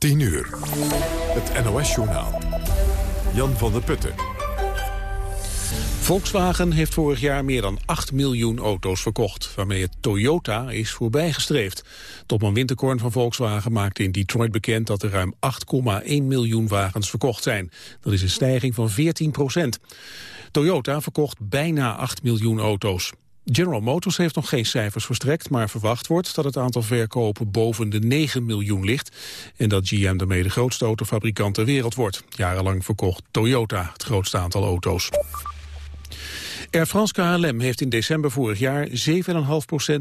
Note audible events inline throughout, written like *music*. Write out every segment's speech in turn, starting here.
10 uur. Het NOS-journaal. Jan van der Putten. Volkswagen heeft vorig jaar meer dan 8 miljoen auto's verkocht, waarmee het Toyota is voorbijgestreefd. Topman Winterkorn van Volkswagen maakte in Detroit bekend dat er ruim 8,1 miljoen wagens verkocht zijn. Dat is een stijging van 14 procent. Toyota verkocht bijna 8 miljoen auto's. General Motors heeft nog geen cijfers verstrekt, maar verwacht wordt dat het aantal verkopen boven de 9 miljoen ligt en dat GM daarmee de grootste autofabrikant ter wereld wordt. Jarenlang verkocht Toyota het grootste aantal auto's. Air France KLM heeft in december vorig jaar 7,5%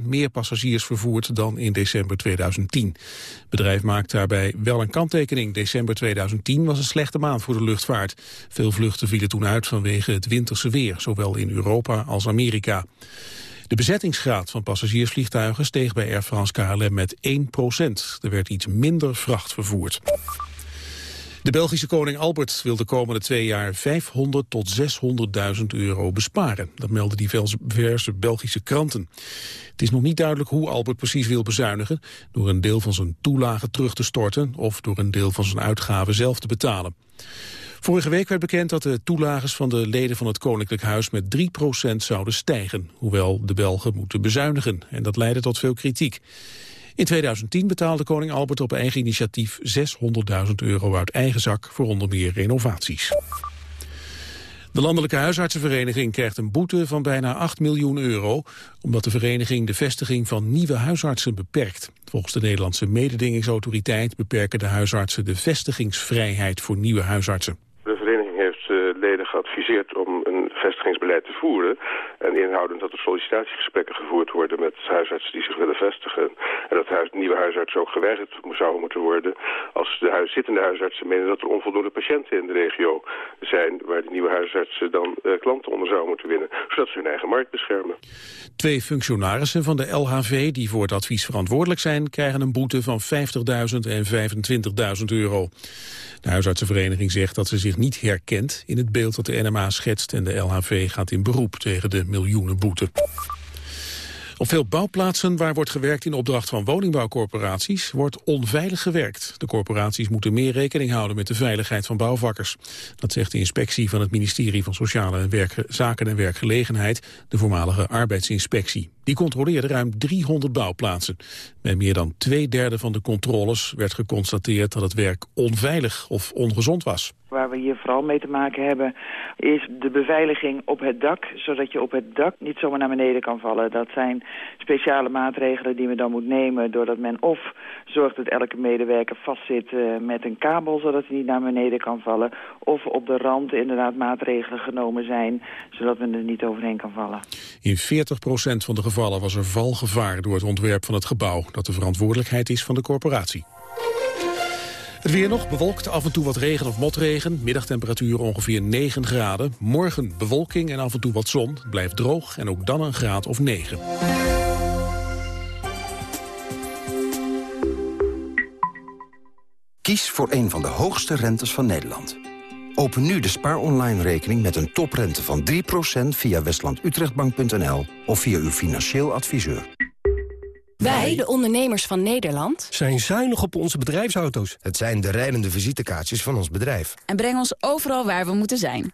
meer passagiers vervoerd dan in december 2010. Het bedrijf maakt daarbij wel een kanttekening. December 2010 was een slechte maand voor de luchtvaart. Veel vluchten vielen toen uit vanwege het winterse weer, zowel in Europa als Amerika. De bezettingsgraad van passagiersvliegtuigen steeg bij Air France KLM met 1% Er werd iets minder vracht vervoerd. De Belgische koning Albert wil de komende twee jaar 500 tot 600.000 euro besparen. Dat melden diverse Belgische kranten. Het is nog niet duidelijk hoe Albert precies wil bezuinigen... door een deel van zijn toelagen terug te storten... of door een deel van zijn uitgaven zelf te betalen. Vorige week werd bekend dat de toelages van de leden van het Koninklijk Huis met 3% zouden stijgen, hoewel de Belgen moeten bezuinigen. En dat leidde tot veel kritiek. In 2010 betaalde koning Albert op eigen initiatief 600.000 euro uit eigen zak voor onder meer renovaties. De Landelijke Huisartsenvereniging krijgt een boete van bijna 8 miljoen euro... omdat de vereniging de vestiging van nieuwe huisartsen beperkt. Volgens de Nederlandse mededingingsautoriteit beperken de huisartsen de vestigingsvrijheid voor nieuwe huisartsen leden geadviseerd om een vestigingsbeleid te voeren. En inhoudend dat er sollicitatiegesprekken gevoerd worden met huisartsen die zich willen vestigen. En dat huis, nieuwe huisartsen ook geweigerd zouden moeten worden als de huis, zittende huisartsen menen dat er onvoldoende patiënten in de regio zijn waar de nieuwe huisartsen dan uh, klanten onder zouden moeten winnen. Zodat ze hun eigen markt beschermen. Twee functionarissen van de LHV die voor het advies verantwoordelijk zijn krijgen een boete van 50.000 en 25.000 euro. De huisartsenvereniging zegt dat ze zich niet herkent in het beeld dat de NMA schetst en de LHV gaat in beroep tegen de miljoenenboete. Op veel bouwplaatsen waar wordt gewerkt in opdracht van woningbouwcorporaties wordt onveilig gewerkt. De corporaties moeten meer rekening houden met de veiligheid van bouwvakkers. Dat zegt de inspectie van het ministerie van Sociale Zaken en Werkgelegenheid, de voormalige arbeidsinspectie. Die controleerde ruim 300 bouwplaatsen. Bij meer dan twee derde van de controles werd geconstateerd dat het werk onveilig of ongezond was. Waar we hier vooral mee te maken hebben is de beveiliging op het dak, zodat je op het dak niet zomaar naar beneden kan vallen. Dat zijn speciale maatregelen die men dan moet nemen doordat men of zorgt dat elke medewerker vastzit uh, met een kabel zodat hij niet naar beneden kan vallen. Of op de rand inderdaad maatregelen genomen zijn zodat men er niet overheen kan vallen. In 40% van de gevallen was er valgevaar door het ontwerp van het gebouw dat de verantwoordelijkheid is van de corporatie. Het weer nog bewolkt, af en toe wat regen of motregen. Middagtemperatuur ongeveer 9 graden. Morgen bewolking en af en toe wat zon. Het blijft droog en ook dan een graad of 9. Kies voor een van de hoogste rentes van Nederland. Open nu de Spaar Online rekening met een toprente van 3% via westlandutrechtbank.nl of via uw financieel adviseur. Wij, de ondernemers van Nederland, zijn zuinig op onze bedrijfsauto's. Het zijn de rijdende visitekaartjes van ons bedrijf. En brengen ons overal waar we moeten zijn.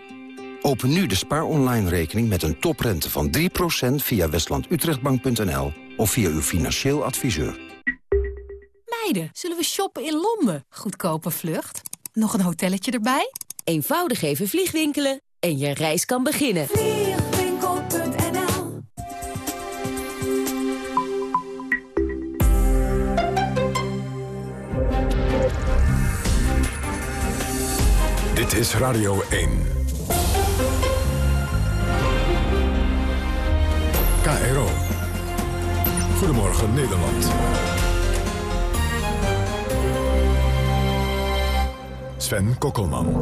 Open nu de spaar online rekening met een toprente van 3% via westlandutrechtbank.nl of via uw financieel adviseur. Meiden, zullen we shoppen in Londen? Goedkope vlucht. Nog een hotelletje erbij? Eenvoudig even vliegwinkelen en je reis kan beginnen. Dit is Radio 1. KRO. Goedemorgen Nederland. Sven Kokkelman.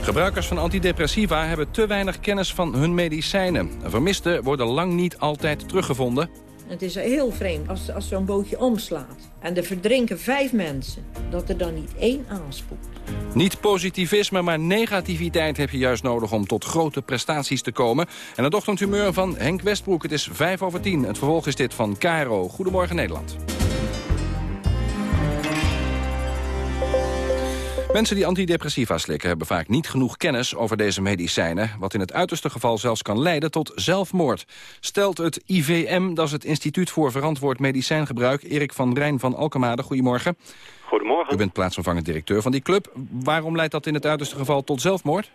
Gebruikers van antidepressiva hebben te weinig kennis van hun medicijnen. Vermisten worden lang niet altijd teruggevonden. Het is heel vreemd als, als zo'n bootje omslaat. En er verdrinken vijf mensen. Dat er dan niet één aanspoelt. Niet positivisme, maar negativiteit heb je juist nodig om tot grote prestaties te komen. En het ochtendhumeur van Henk Westbroek. Het is 5 over 10. Het vervolg is dit van Caro. Goedemorgen Nederland. Mensen die antidepressiva slikken hebben vaak niet genoeg kennis over deze medicijnen... wat in het uiterste geval zelfs kan leiden tot zelfmoord. Stelt het IVM, dat is het Instituut voor Verantwoord Medicijngebruik... Erik van Rijn van Alkemade, goedemorgen. Goedemorgen. U bent plaatsvervangend directeur van die club. Waarom leidt dat in het uiterste geval tot zelfmoord?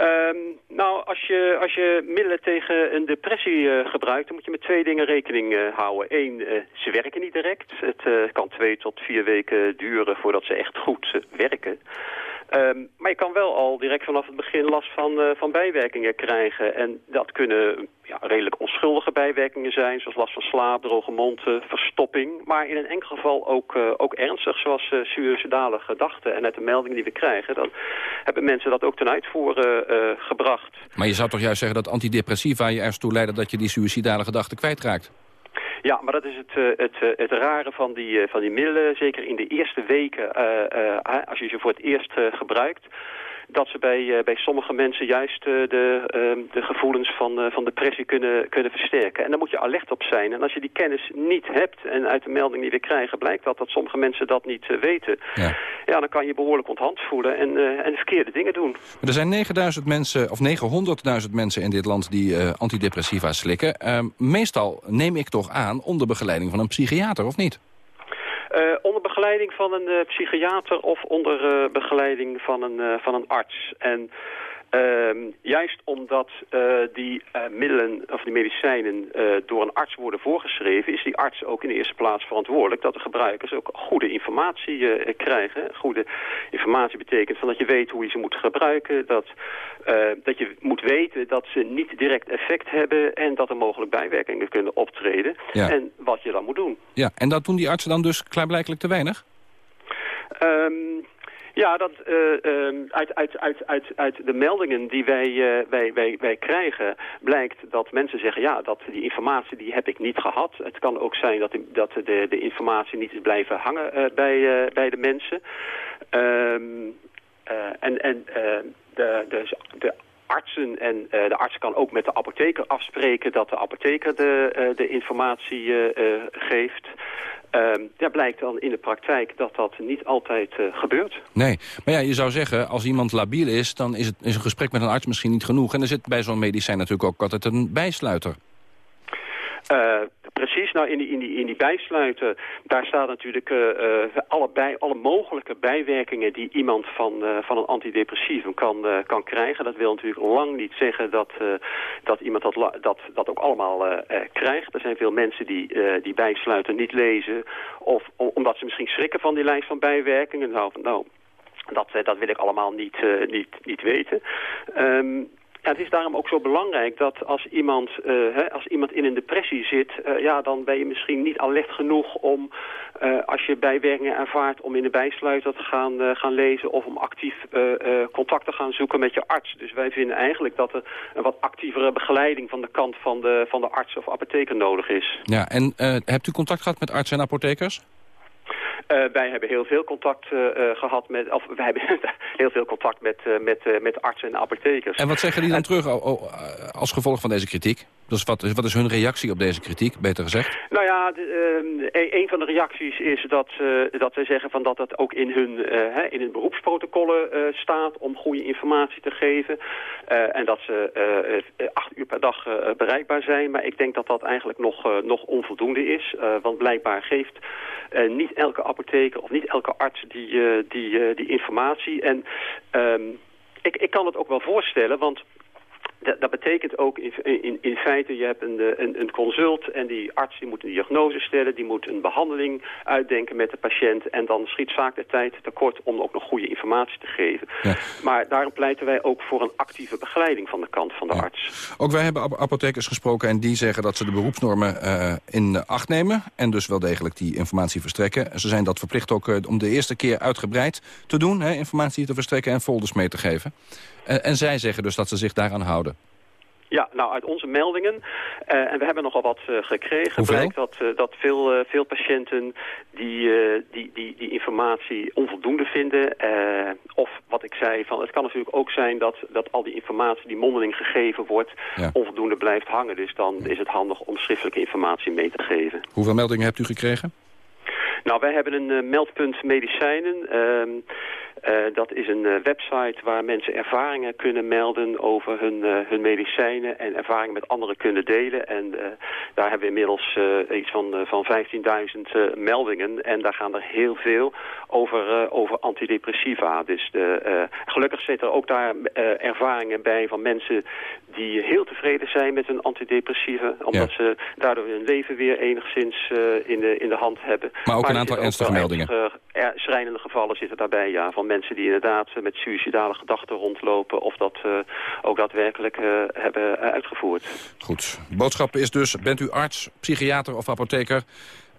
Um, nou, als je, als je middelen tegen een depressie uh, gebruikt... dan moet je met twee dingen rekening uh, houden. Eén, uh, ze werken niet direct. Het kan twee tot vier weken duren voordat ze echt goed werken. Um, maar je kan wel al direct vanaf het begin last van, uh, van bijwerkingen krijgen. En dat kunnen ja, redelijk onschuldige bijwerkingen zijn, zoals last van slaap, droge mond, uh, verstopping. Maar in een enkel geval ook, uh, ook ernstig, zoals uh, suïcidale gedachten. En uit de meldingen die we krijgen, dan hebben mensen dat ook ten uitvoer gebracht. Maar je zou toch juist zeggen dat antidepressiva je ergens toe leiden dat je die suïcidale gedachten kwijtraakt? Ja, maar dat is het, uh, het, uh, het rare van die, uh, van die middelen. Zeker in de eerste weken, als je ze voor het eerst gebruikt dat ze bij, bij sommige mensen juist de, de gevoelens van, van depressie kunnen, kunnen versterken. En daar moet je alert op zijn. En als je die kennis niet hebt, en uit de melding die we krijgen blijkt dat, dat sommige mensen dat niet weten, ja. ja. dan kan je behoorlijk onthand voelen en, en verkeerde dingen doen. Maar er zijn 9000 mensen, of 900.000 mensen in dit land die antidepressiva slikken. meestal neem ik toch aan onder begeleiding van een psychiater, of niet? Uh, onder begeleiding van een uh, psychiater of onder uh, begeleiding van een, van een arts. En uh, juist omdat uh, die uh, middelen of die medicijnen door een arts worden voorgeschreven... is die arts ook in de eerste plaats verantwoordelijk... dat de gebruikers ook goede informatie krijgen. Goede informatie betekent van dat je weet hoe je ze moet gebruiken... dat, dat je moet weten dat ze niet direct effect hebben... en dat er mogelijk bijwerkingen kunnen optreden. Ja. En wat je dan moet doen. Ja, en dat doen die artsen dan dus klaarblijkelijk te weinig? Um, ja, dat, uh, uh, uit, uit, uit, uit, uit de meldingen die wij, uh, wij, wij, wij krijgen blijkt dat mensen zeggen... ja, dat die informatie die heb ik niet gehad. Het kan ook zijn dat, dat de, de informatie niet is blijven hangen bij, bij de mensen. Um, en en de, de, de artsen en uh, de arts kan ook met de apotheker afspreken dat de apotheker de, uh, de informatie uh, geeft. ja, blijkt dan in de praktijk dat dat niet altijd gebeurt. Nee, maar ja, je zou zeggen, als iemand labiel is... dan is, het, is een gesprek met een arts misschien niet genoeg. En er zit bij zo'n medicijn natuurlijk ook altijd een bijsluiter. Uh, precies, nou in die, in die, in die bijsluiten, daar staat natuurlijk uh, uh, alle, bij, alle mogelijke bijwerkingen die iemand van, van een antidepressivum kan, kan krijgen. Dat wil natuurlijk lang niet zeggen dat, dat iemand dat, dat, dat ook allemaal krijgt. Er zijn veel mensen die die bijsluiten niet lezen, of omdat ze misschien schrikken van die lijst van bijwerkingen. Nou, nou dat, dat wil ik allemaal niet, niet, niet weten. Um, het is daarom ook zo belangrijk dat als iemand, uh, hè, als iemand in een depressie zit... Uh, ja, dan ben je misschien niet alert genoeg om, uh, als je bijwerkingen ervaart... om in de bijsluiter te gaan, gaan lezen of om actief contact te gaan zoeken met je arts. Dus wij vinden eigenlijk dat er een wat actievere begeleiding... van de kant van de, van de arts of apotheker nodig is. Ja, en hebt u contact gehad met artsen en apothekers? Uh, wij hebben heel veel contact uh, gehad met, of wij hebben *laughs* heel veel contact met, met, met artsen en apothekers. En wat zeggen die dan terug als gevolg van deze kritiek? Dus wat, wat is hun reactie op deze kritiek, beter gezegd? Nou ja, de, een, van de reacties is dat, dat zij zeggen van dat dat ook in hun, hè, in hun beroepsprotocollen staat om goede informatie te geven. en dat ze acht uur per dag bereikbaar zijn. Maar ik denk dat dat eigenlijk nog, nog onvoldoende is. want blijkbaar geeft niet elke apotheker of niet elke arts die, die, die informatie. En um, ik, ik kan het ook wel voorstellen, want dat, dat betekent ook in, in, in feite, je hebt een, een, een, consult en die arts die moet een diagnose stellen, die moet een behandeling uitdenken met de patiënt en dan schiet vaak de tijd tekort om ook nog goede informatie te geven. Ja. Maar daarom pleiten wij ook voor een actieve begeleiding van de kant van de arts. Ook wij hebben apothekers gesproken en die zeggen dat ze de beroepsnormen uh, in acht nemen en dus wel degelijk die informatie verstrekken. Ze zijn dat verplicht ook uh, om de eerste keer uitgebreid te doen, hè, informatie te verstrekken en folders mee te geven. En, en zij zeggen dus dat ze zich daaraan houden. Ja, nou uit onze meldingen, uh, en we hebben nogal wat uh, gekregen, Hoeveel? blijkt dat, uh, dat veel, veel patiënten die, die, die, die informatie onvoldoende vinden. of wat ik zei, van, het kan natuurlijk ook zijn dat, dat al die informatie die mondeling gegeven wordt, ja. onvoldoende blijft hangen. Dus dan is het handig om schriftelijke informatie mee te geven. Hoeveel meldingen hebt u gekregen? Nou, wij hebben een meldpunt medicijnen. Ehm, uh, dat is een uh, website waar mensen ervaringen kunnen melden over hun, hun medicijnen en ervaringen met anderen kunnen delen. En daar hebben we inmiddels iets van, van 15.000 meldingen en daar gaan er heel veel over, over antidepressiva. Dus de, gelukkig zitten er ook daar ervaringen bij van mensen die heel tevreden zijn met hun antidepressiva, omdat ja. ze daardoor hun leven weer enigszins in, de, in de hand hebben. Maar ook een aantal ernstige meldingen. Ernstige, schrijnende gevallen zitten daarbij, ja, van mensen die inderdaad met suïcidale gedachten rondlopen... of dat uh, ook daadwerkelijk uh, hebben uitgevoerd. Goed. Boodschap is dus, bent u arts, psychiater of apotheker...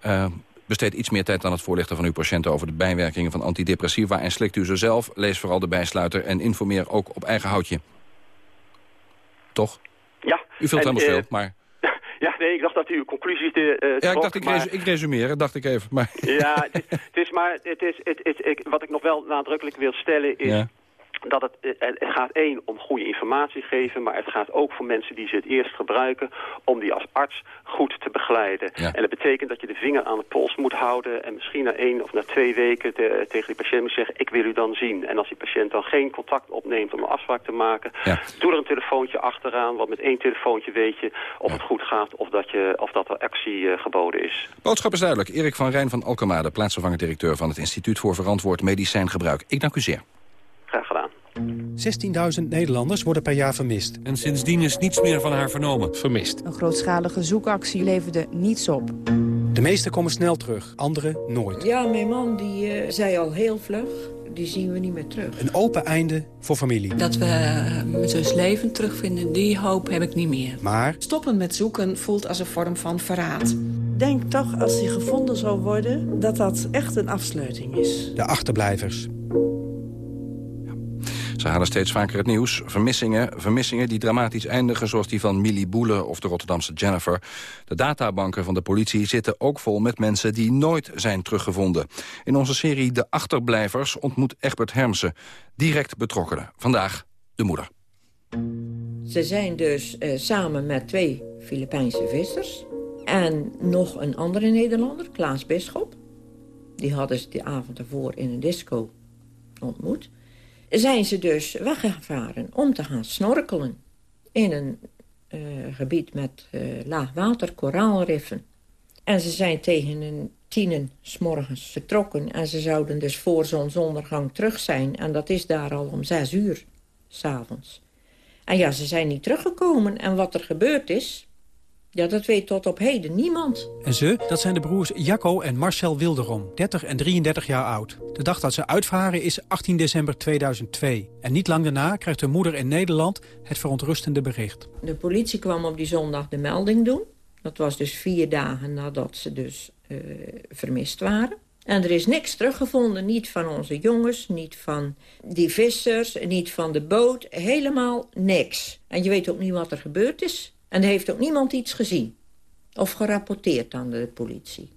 Uh, besteed iets meer tijd aan het voorlichten van uw patiënten... over de bijwerkingen van antidepressiva en slikt u ze zelf. Lees vooral de bijsluiter en informeer ook op eigen houtje. Toch? Ja. U vult helemaal veel, maar... Ja, nee, ik dacht dat u uw conclusies uh, Ja, ik dacht, ik, maar... ik resumeer, dacht ik even. Maar... Ja, het is, het is maar, het is, het, het, ik, wat ik nog wel nadrukkelijk wil stellen is... Ja dat het, het gaat één om goede informatie geven, maar het gaat ook voor mensen die ze het eerst gebruiken, om die als arts goed te begeleiden. Ja. En dat betekent dat je de vinger aan de pols moet houden en misschien na één of na twee weken te, tegen die patiënt moet zeggen, ik wil u dan zien. En als die patiënt dan geen contact opneemt om een afspraak te maken, ja. doe er een telefoontje achteraan, want met één telefoontje weet je of Ja. het goed gaat of dat, je, of dat er actie uh, geboden is. Boodschap is duidelijk. Erik van Rijn van Alkemade, plaatsvervangend directeur van het Instituut voor Verantwoord Medicijngebruik. Ik dank u zeer. Graag gedaan. 16.000 Nederlanders worden per jaar vermist. En sindsdien is niets meer van haar vernomen. Vermist. Een grootschalige zoekactie leverde niets op. De meesten komen snel terug, anderen nooit. Ja, mijn man die uh, zei al heel vlug, die zien we niet meer terug. Een open einde voor familie. Dat we mijn zus levend terugvinden, die hoop heb ik niet meer. Maar Stoppen met zoeken voelt als een vorm van verraad. Denk toch, als hij gevonden zou worden, dat dat echt een afsluiting is. de achterblijvers. Ze halen steeds vaker het nieuws. Vermissingen, vermissingen die dramatisch eindigen... zoals die van Millie Boele of de Rotterdamse Jennifer. De databanken van de politie zitten ook vol met mensen... die nooit zijn teruggevonden. In onze serie De Achterblijvers ontmoet Egbert Hermsen... direct betrokkenen. Vandaag de moeder. Ze zijn dus uh, samen met twee Filipijnse vissers... en nog een andere Nederlander, Klaas Bisschop. Die hadden ze de avond ervoor in een disco ontmoet zijn ze dus weggevaren om te gaan snorkelen in een uh, gebied met uh, laag water, koraalriffen. En ze zijn tegen een tienen s'morgens vertrokken en ze zouden dus voor zonsondergang terug zijn. En dat is daar al om zes uur, s'avonds. En ja, ze zijn niet teruggekomen en wat er gebeurd is... Ja, dat weet tot op heden niemand. En ze, dat zijn de broers Jacco en Marcel Wilderom, 30 en 33 jaar oud. De dag dat ze uitvaren is 18 december 2002. En niet lang daarna krijgt hun moeder in Nederland het verontrustende bericht. De politie kwam op die zondag de melding doen. Dat was dus vier dagen nadat ze dus uh, vermist waren. En er is niks teruggevonden, niet van onze jongens, niet van die vissers, niet van de boot. Helemaal niks. En je weet ook niet wat er gebeurd is. En er heeft ook niemand iets gezien. Of gerapporteerd aan de politie.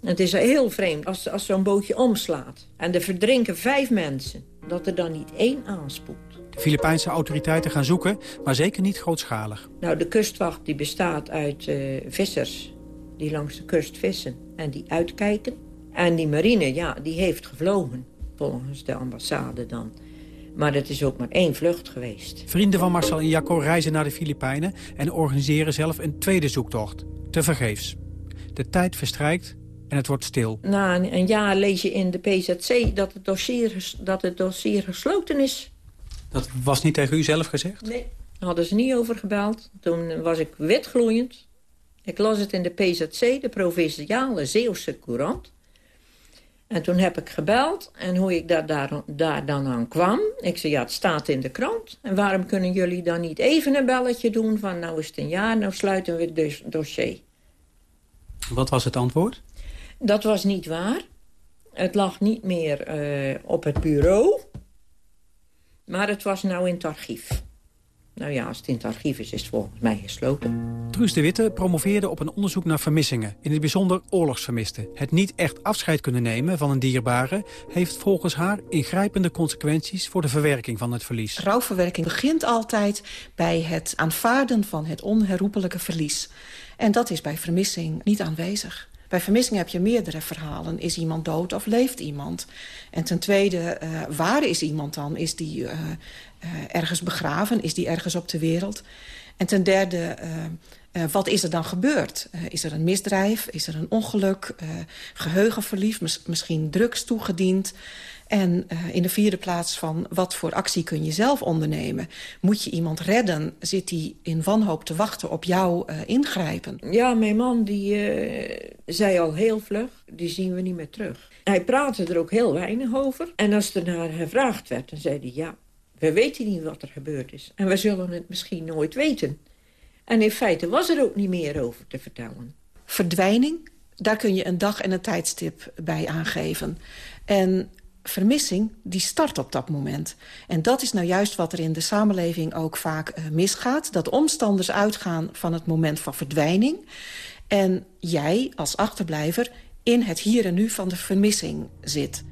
Het is heel vreemd als, als zo'n bootje omslaat. En er verdrinken vijf mensen. Dat er dan niet één aanspoelt. De Filipijnse autoriteiten gaan zoeken, maar zeker niet grootschalig. Nou, de kustwacht die bestaat uit uh, vissers die langs de kust vissen en die uitkijken. En die marine, ja, die heeft gevlogen. Volgens de ambassade dan. Maar het is ook maar één vlucht geweest. Vrienden van Marcel en Jacco reizen naar de Filipijnen... en organiseren zelf een tweede zoektocht. Tevergeefs. De tijd verstrijkt en het wordt stil. Na een, een jaar lees je in de PZC dat het, dossier, dat het dossier gesloten is. Dat was niet tegen u zelf gezegd? Nee. Daar hadden ze niet over gebeld. Toen was ik witgloeiend. Ik las het in de PZC, de Provinciale Zeeuwse Courant. En toen heb ik gebeld en hoe ik daar, daar, daar dan aan kwam. Ik zei, ja, het staat in de krant. En waarom kunnen jullie dan niet even een belletje doen van... nou is het een jaar, nou sluiten we het dossier. Wat was het antwoord? Dat was niet waar. Het lag niet meer eh, op het bureau. Maar het was nou in het archief. Nou ja, als het in het archief is, is het volgens mij gesloten. Truus de Witte promoveerde op een onderzoek naar vermissingen. In het bijzonder oorlogsvermisten. Het niet echt afscheid kunnen nemen van een dierbare... heeft volgens haar ingrijpende consequenties voor de verwerking van het verlies. Rouwverwerking begint altijd bij het aanvaarden van het onherroepelijke verlies. En dat is bij vermissing niet aanwezig. Bij vermissing heb je meerdere verhalen. Is iemand dood of leeft iemand? En ten tweede, uh, waar is iemand dan? Is die uh, uh, ergens begraven? Is die ergens op de wereld? En ten derde, wat is er dan gebeurd? is er een misdrijf? Is er een ongeluk? geheugenverlies? Mis misschien drugs toegediend? En uh, in de vierde plaats van wat voor actie kun je zelf ondernemen? Moet je iemand redden? Zit die in wanhoop te wachten op jouw uh, ingrijpen? Ja, mijn man die uh, zei al heel vlug, die zien we niet meer terug. Hij praatte er ook heel weinig over. En als er naar gevraagd werd, dan zei hij... ja, we weten niet wat er gebeurd is. En we zullen het misschien nooit weten. En in feite was er ook niet meer over te vertellen. Verdwijning, daar kun je een dag en een tijdstip bij aangeven. En vermissing, die start op dat moment. En dat is nou juist wat er in de samenleving ook vaak uh, misgaat. Dat omstanders uitgaan van het moment van verdwijning. En jij als achterblijver in het hier en nu van de vermissing zit.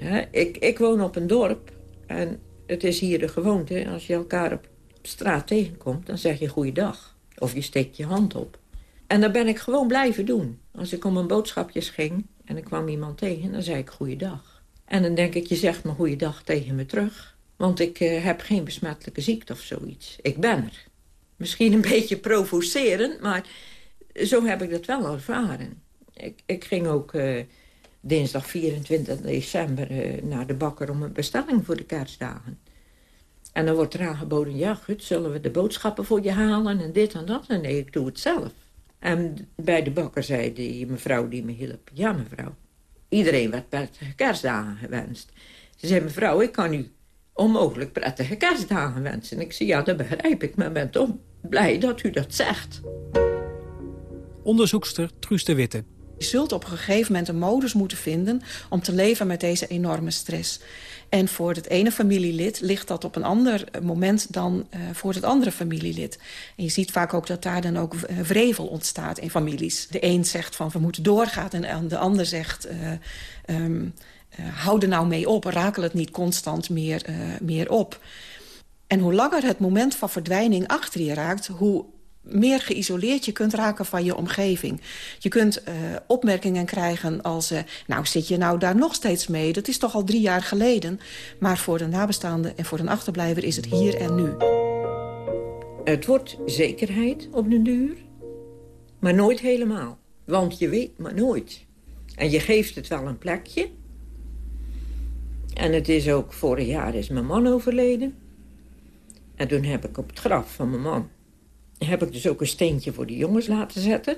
Ja, ik, ik woon op een dorp en het is hier de gewoonte. Als je elkaar op straat tegenkomt, dan zeg je goeiedag. Of je steekt je hand op. En dat ben ik gewoon blijven doen. Als ik om mijn boodschapjes ging, en ik kwam iemand tegen, dan zei ik goeiedag. En dan denk ik, je zegt me goeiedag tegen me terug. Want ik uh, heb geen besmettelijke ziekte of zoiets. Ik ben er. Misschien een *laughs* beetje provocerend, maar zo heb ik dat wel ervaren. Ik, ik ging ook uh, dinsdag 24 december uh, naar de bakker om een bestelling voor de kerstdagen. En dan wordt er aangeboden, ja goed, zullen we de boodschappen voor je halen en dit en dat? En nee, ik doe het zelf. En bij de bakker zei die mevrouw die me hielp... ja, mevrouw, iedereen werd prettige kerstdagen gewenst. Ze zei, mevrouw, ik kan u onmogelijk prettige kerstdagen wensen. Ik zei, ja, dat begrijp ik, maar ben toch blij dat u dat zegt. Onderzoekster Truus de Witte. Je zult op een gegeven moment een modus moeten vinden... om te leven met deze enorme stress. En voor het ene familielid ligt dat op een ander moment dan uh, voor het andere familielid. En je ziet vaak ook dat daar dan ook uh, wrevel ontstaat in families. De een zegt van we moeten doorgaan en de ander zegt... Um, hou er nou mee op, rakel het niet constant meer, meer op. En hoe langer het moment van verdwijning achter je raakt... hoe meer geïsoleerd je kunt raken van je omgeving. Je kunt uh, opmerkingen krijgen als... Uh, nou, zit je nou daar nog steeds mee? Dat is toch al drie jaar geleden? Maar voor de nabestaande en voor een achterblijver is het hier en nu. Het wordt zekerheid op de duur, maar nooit helemaal. Want je weet maar nooit. En je geeft het wel een plekje. En het is ook, vorig jaar is mijn man overleden. En toen heb ik op het graf van mijn man heb ik dus ook een steentje voor de jongens laten zetten.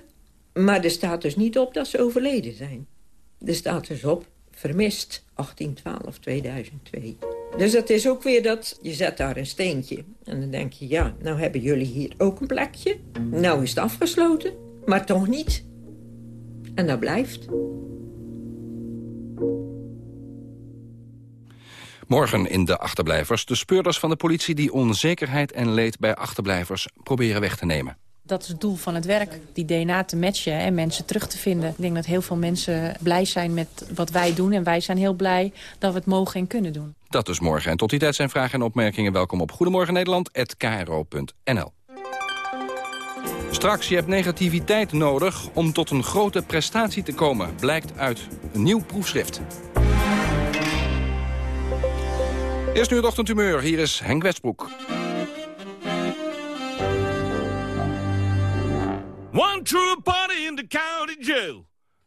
Maar er staat dus niet op dat ze overleden zijn. Er staat dus op vermist 1812-2002. Dus dat is ook weer dat, je zet daar een steentje. En dan denk je, ja, nou hebben jullie hier ook een plekje. Nou is het afgesloten, maar toch niet. En dat blijft. Morgen in de achterblijvers de speurders van de politie... die onzekerheid en leed bij achterblijvers proberen weg te nemen. Dat is het doel van het werk, die DNA te matchen en mensen terug te vinden. Ik denk dat heel veel mensen blij zijn met wat wij doen. En wij zijn heel blij dat we het mogen en kunnen doen. Dat dus morgen. En tot die tijd zijn vragen en opmerkingen welkom op Goedemorgen Nederland@kro.nl. Straks, je hebt negativiteit nodig om tot een grote prestatie te komen. Blijkt uit een nieuw proefschrift. Eerst nu het ochtendhumeur. Hier is Henk Westbroek. One true party in the county jail.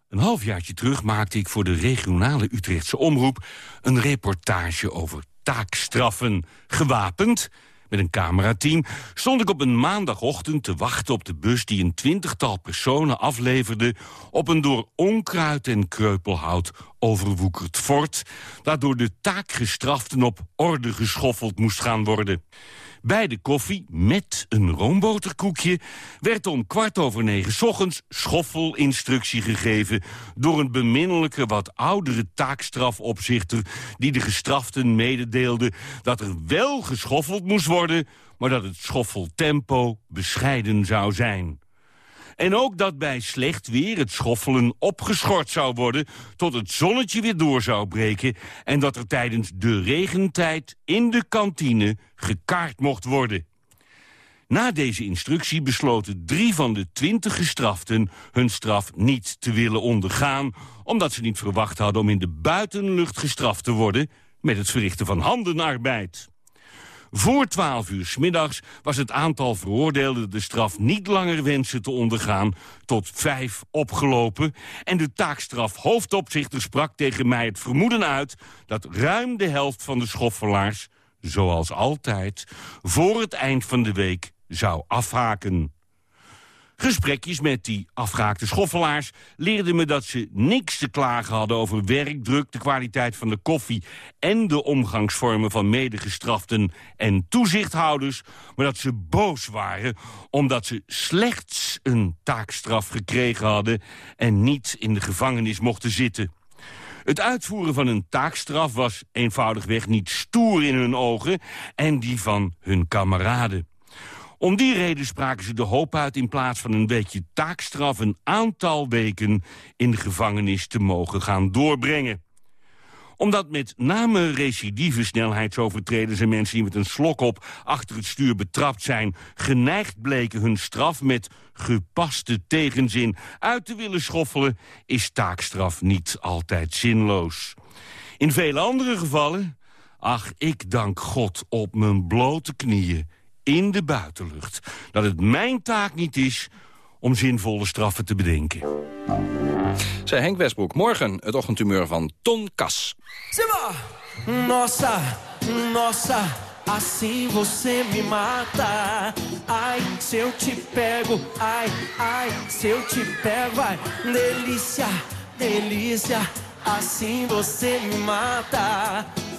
Een halfjaartje terug maakte ik voor de regionale Utrechtse omroep... een reportage over taakstraffen. Gewapend, met een camerateam, stond ik op een maandagochtend te wachten op de bus... die een twintigtal personen afleverde op een door onkruid en kreupelhout overwoekerd fort... dat de taakgestraften op orde geschoffeld moest gaan worden. Bij de koffie, met een roomboterkoekje... werd om kwart over negen ochtends schoffelinstructie gegeven... door een beminnelijke, wat oudere taakstrafopzichter... die de gestraften mededeelde dat er wel geschoffeld moest worden... maar dat het schoffeltempo bescheiden zou zijn. En ook dat bij slecht weer het schoffelen opgeschort zou worden... tot het zonnetje weer door zou breken... en dat er tijdens de regentijd in de kantine gekaart mocht worden. Na deze instructie besloten drie van de twintig gestraften... hun straf niet te willen ondergaan... omdat ze niet verwacht hadden om in de buitenlucht gestraft te worden... met het verrichten van handenarbeid. Voor 12 uur s middags was het aantal veroordeelden de straf niet langer wensen te ondergaan tot vijf opgelopen. En de taakstraf hoofdopzichter sprak tegen mij het vermoeden uit dat ruim de helft van de schoffelaars, zoals altijd, voor het eind van de week zou afhaken. Gesprekjes met die afgehaakte schoffelaars leerden me dat ze niks te klagen hadden over werkdruk, de kwaliteit van de koffie en de omgangsvormen van medegestraften en toezichthouders, maar dat ze boos waren omdat ze slechts een taakstraf gekregen hadden en niet in de gevangenis mochten zitten. Het uitvoeren van een taakstraf was eenvoudigweg niet stoer in hun ogen en die van hun kameraden. Om die reden spraken ze de hoop uit in plaats van een beetje taakstraf... een aantal weken in de gevangenis te mogen gaan doorbrengen omdat met name recidieve snelheidsovertreders en mensen die met een slok op achter het stuur betrapt zijn, geneigd bleken hun straf met gepaste tegenzin uit te willen schoffelen, is taakstraf niet altijd zinloos. In vele andere gevallen, ach, ik dank God op mijn blote knieën in de buitenlucht. Dat het mijn taak niet is om zinvolle straffen te bedenken. Zij Henk Westbroek. Morgen het ochtendtumeur van Ton Kas. Simba! Nossa, nossa, assim você me mata. Ai, se eu te pego, ai, ai, se eu te pego, ai, delícia, delícia, assim você me mata.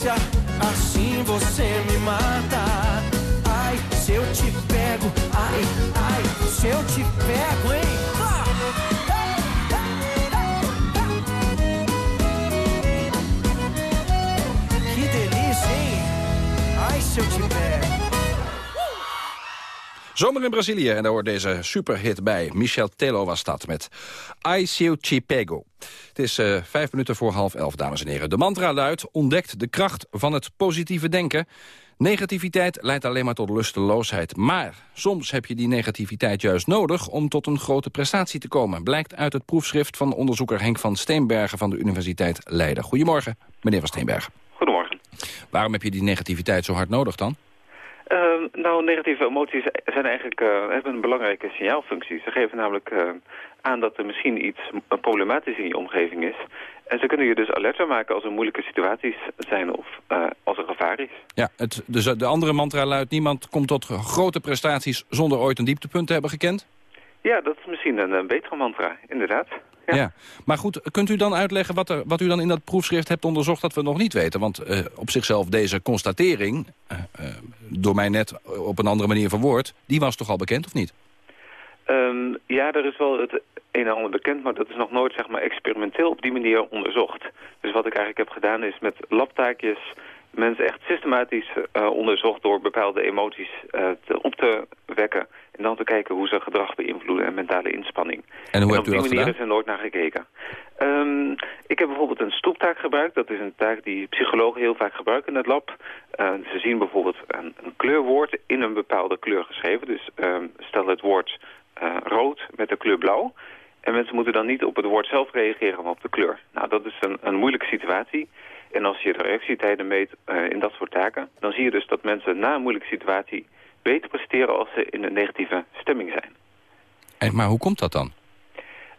Delícia, assim você me mata. Zomer in Brazilië, en daar hoort deze superhit bij. Michel Tello was dat met I Seu Chipego. Het is uh, vijf minuten voor half elf, dames en heren. De mantra luidt, ontdekt de kracht van het positieve denken. Negativiteit leidt alleen maar tot lusteloosheid. Maar soms heb je die negativiteit juist nodig om tot een grote prestatie te komen. Blijkt uit het proefschrift van onderzoeker Henk van Steenbergen van de Universiteit Leiden. Goedemorgen, meneer van Steenbergen. Goedemorgen. Waarom heb je die negativiteit zo hard nodig dan? Uh, nou, negatieve emoties zijn eigenlijk, uh, hebben een belangrijke signaalfunctie. Ze geven namelijk uh, aan dat er misschien iets problematisch in je omgeving is. En ze kunnen je dus alerter maken als er moeilijke situaties zijn of als er gevaar is. Ja, het, dus de andere mantra luidt... niemand komt tot grote prestaties zonder ooit een dieptepunt te hebben gekend? Ja, dat is misschien een, een betere mantra, inderdaad. Ja. ja. maar goed, kunt u dan uitleggen wat, er, wat u dan in dat proefschrift hebt onderzocht... dat we nog niet weten? Want uh, op zichzelf deze constatering, uh, door mij net op een andere manier verwoord... die was toch al bekend, of niet? Um, ja, er is wel het een en ander bekend, maar dat is nog nooit zeg maar, experimenteel op die manier onderzocht. Dus wat ik eigenlijk heb gedaan is met labtaakjes mensen echt systematisch uh, onderzocht door bepaalde emoties uh, te, op te wekken. En dan te kijken hoe ze gedrag beïnvloeden en mentale inspanning. En hoe en hebt u dat op die manier gedaan? is er nooit naar gekeken. Um, ik heb bijvoorbeeld een stoeptaak gebruikt. Dat is een taak die psychologen heel vaak gebruiken in het lab. Uh, ze zien bijvoorbeeld een, een, kleurwoord in een bepaalde kleur geschreven. Dus um, stel het woord rood met de kleur blauw. En mensen moeten dan niet op het woord zelf reageren, maar op de kleur. Nou, dat is een, een moeilijke situatie. En als je de reactietijden meet uh, in dat soort taken... dan zie je dus dat mensen na een moeilijke situatie beter presteren... als ze in een negatieve stemming zijn. En, maar hoe komt dat dan?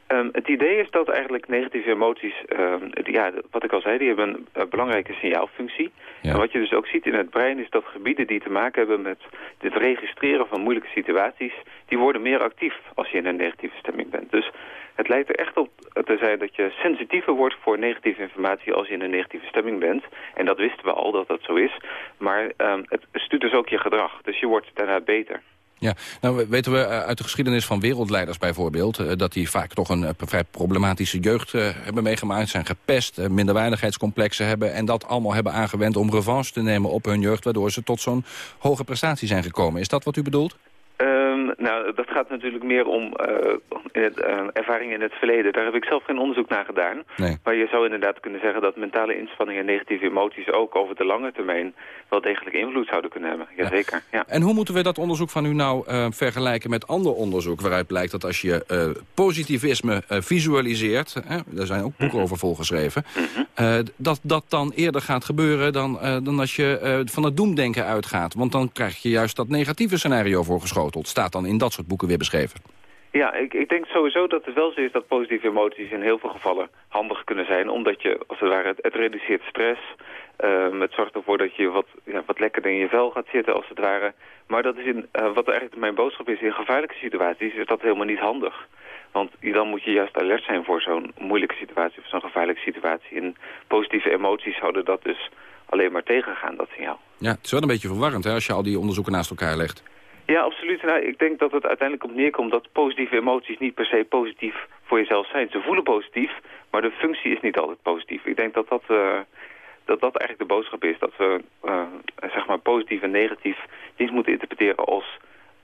Um, het idee is dat eigenlijk negatieve emoties, um, ja, wat ik al zei, die hebben een uh, belangrijke signaalfunctie. Ja. En wat je dus ook ziet in het brein is dat gebieden die te maken hebben met het registreren van moeilijke situaties, die worden meer actief als je in een negatieve stemming bent. Dus het lijkt er echt op te zijn dat je sensitiever wordt voor negatieve informatie als je in een negatieve stemming bent. En dat wisten we al dat dat zo is. Maar um, het stuurt dus ook je gedrag. Dus je wordt daarna beter. Ja, nou weten we uit de geschiedenis van wereldleiders bijvoorbeeld... dat die vaak toch een vrij problematische jeugd hebben meegemaakt... zijn gepest, minderwaardigheidscomplexen hebben... en dat allemaal hebben aangewend om revanche te nemen op hun jeugd... waardoor ze tot zo'n hoge prestatie zijn gekomen. Is dat wat u bedoelt? Um, nou, dat gaat natuurlijk meer om uh, in het, uh, ervaringen in het verleden. Daar heb ik zelf geen onderzoek naar gedaan. Nee. Maar je zou inderdaad kunnen zeggen dat mentale inspanning en negatieve emoties ook over de lange termijn wel degelijk invloed zouden kunnen hebben. Jazeker. Ja. En hoe moeten we dat onderzoek van u nou uh, vergelijken met ander onderzoek waaruit blijkt dat als je positivisme visualiseert, daar zijn ook boeken Mhm. over volgeschreven, dat dat dan eerder gaat gebeuren dan, dan als je van het doemdenken uitgaat. Want dan krijg je juist dat negatieve scenario voorgeschoten. Staat dan in dat soort boeken weer beschreven. Ja, ik, ik denk sowieso dat het wel zo is dat positieve emoties in heel veel gevallen handig kunnen zijn. Omdat je, als het ware, het, het reduceert stress. Um, het zorgt ervoor dat je wat, ja, wat lekkerder in je vel gaat zitten, als het ware. Maar dat is in, uh, wat eigenlijk mijn boodschap is, in gevaarlijke situaties is dat helemaal niet handig. Want dan moet je juist alert zijn voor zo'n moeilijke situatie of zo'n gevaarlijke situatie. En positieve emoties zouden dat dus alleen maar tegengaan, dat signaal. Ja, het is wel een beetje verwarrend hè, als je al die onderzoeken naast elkaar legt. Ja, absoluut. Nou, ik denk dat het uiteindelijk op neerkomt dat positieve emoties niet per se positief voor jezelf zijn. Ze voelen positief, maar de functie is niet altijd positief. Ik denk dat dat, uh, dat, dat eigenlijk de boodschap is. Dat we uh, zeg maar positief en negatief niet moeten interpreteren als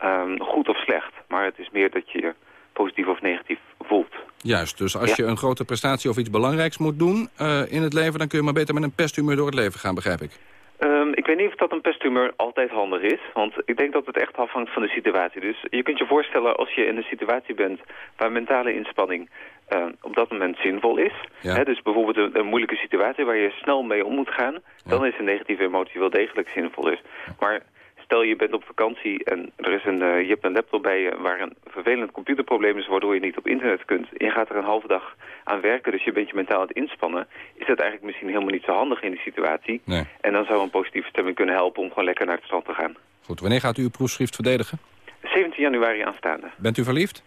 um, goed of slecht. Maar het is meer dat je je positief of negatief voelt. Juist, dus als ja. je een grote prestatie of iets belangrijks moet doen uh, in het leven... dan kun je maar beter met een pesthumeur door het leven gaan, begrijp ik. Um, ik weet niet of dat een pesthumeur altijd handig is. Want ik denk dat het echt afhangt van de situatie. Dus je kunt je voorstellen als je in een situatie bent waar mentale inspanning uh, op dat moment zinvol is. Ja. Hè, dus bijvoorbeeld een, een, moeilijke situatie waar je snel mee om moet gaan. Ja. Dan is een negatieve emotie wel degelijk zinvol is. Maar stel je bent op vakantie en er is een, uh, je hebt een laptop bij je waar een vervelend computerprobleem is waardoor je niet op internet kunt. En je gaat er een halve dag aan werken, dus je bent je mentaal aan het inspannen. Is dat eigenlijk misschien helemaal niet zo handig in die situatie. Nee. En dan zou een positieve stemming kunnen helpen om gewoon lekker naar het strand te gaan. Goed, wanneer gaat u uw proefschrift verdedigen? 17 januari aanstaande. Bent u verliefd?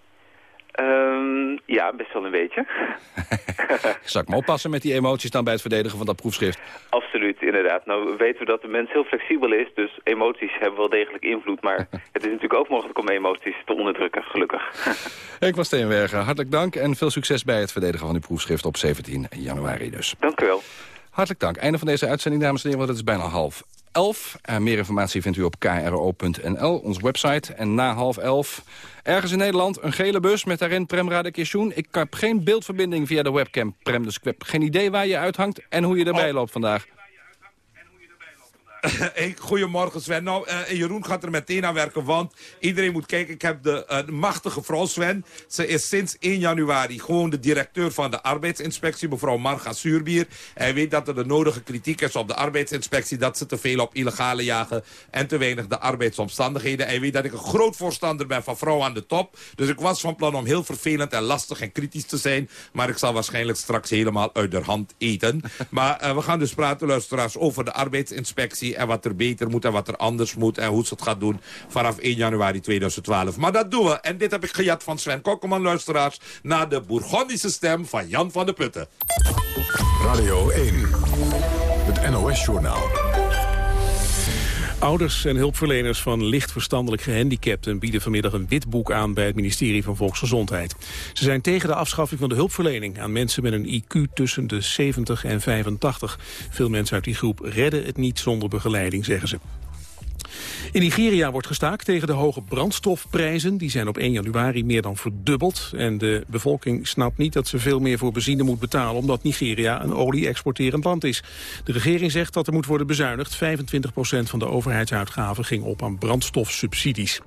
Um, ja, best wel een beetje. *laughs* Zal ik me oppassen met die emoties dan bij het verdedigen van dat proefschrift? Absoluut, inderdaad. Nou weten we dat de mens heel flexibel is, dus emoties hebben wel degelijk invloed. Maar *laughs* het is natuurlijk ook mogelijk om emoties te onderdrukken, gelukkig. *laughs* Ik was Steenbergen, hartelijk dank en veel succes bij het verdedigen van uw proefschrift op 17 januari dus. Dank u wel. Hartelijk dank. Einde van deze uitzending, dames en heren, want het is bijna half elf. En meer informatie vindt u op kro.nl, onze website. En na half elf ergens in Nederland een gele bus met daarin Prem Radakishun. Ik heb geen beeldverbinding via de webcam, Prem. Dus ik heb geen idee waar je uithangt en hoe je erbij Oh. loopt vandaag. *laughs* Hey, Goedemorgen Sven. Nou, eh, Jeroen gaat er meteen aan werken, want iedereen moet kijken. Ik heb de eh, machtige vrouw Sven. Ze is sinds 1 januari gewoon de directeur van de arbeidsinspectie, mevrouw Marga Suurbier. Hij weet dat er de nodige kritiek is op de arbeidsinspectie, dat ze te veel op illegale jagen en te weinig de arbeidsomstandigheden. Hij weet dat ik een groot voorstander ben van vrouw aan de top. Dus ik was van plan om heel vervelend en lastig en kritisch te zijn. Maar ik zal waarschijnlijk straks helemaal uit de hand eten. *laughs* Maar eh, we gaan dus praten, luisteraars, over de arbeidsinspectie en wat er beter moet en wat er anders moet en hoe ze het gaat doen vanaf 1 januari 2012. Maar dat doen we. En dit heb ik gejat van Sven Kokkeman, luisteraars, naar de Bourgondische stem van Jan van de Putten. Radio 1, het NOS-journaal. Ouders en hulpverleners van licht verstandelijk gehandicapten bieden vanmiddag een witboek aan bij het ministerie van Volksgezondheid. Ze zijn tegen de afschaffing van de hulpverlening aan mensen met een IQ tussen de 70 en 85. Veel mensen uit die groep redden het niet zonder begeleiding, zeggen ze. In Nigeria wordt gestaakt tegen de hoge brandstofprijzen. Die zijn op 1 januari meer dan verdubbeld. En de bevolking snapt niet dat ze veel meer voor benzine moet betalen... omdat Nigeria een olie-exporterend land is. De regering zegt dat er moet worden bezuinigd. 25% van de overheidsuitgaven ging op aan brandstofsubsidies.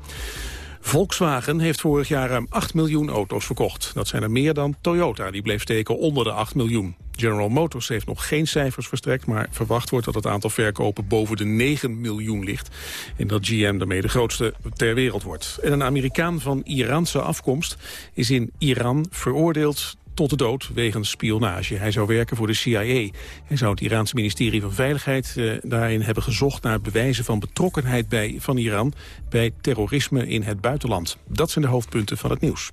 Volkswagen heeft vorig jaar ruim 8 miljoen auto's verkocht. Dat zijn er meer dan Toyota, die bleef steken onder de 8 miljoen. General Motors heeft nog geen cijfers verstrekt... maar verwacht wordt dat het aantal verkopen boven de 9 miljoen ligt... en dat GM daarmee de grootste ter wereld wordt. En een Amerikaan van Iraanse afkomst is in Iran veroordeeld tot de dood wegens spionage. Hij zou werken voor de CIA. Hij zou het Iraanse ministerie van Veiligheid eh, daarin hebben gezocht... naar bewijzen van betrokkenheid bij, van Iran bij terrorisme in het buitenland. Dat zijn de hoofdpunten van het nieuws.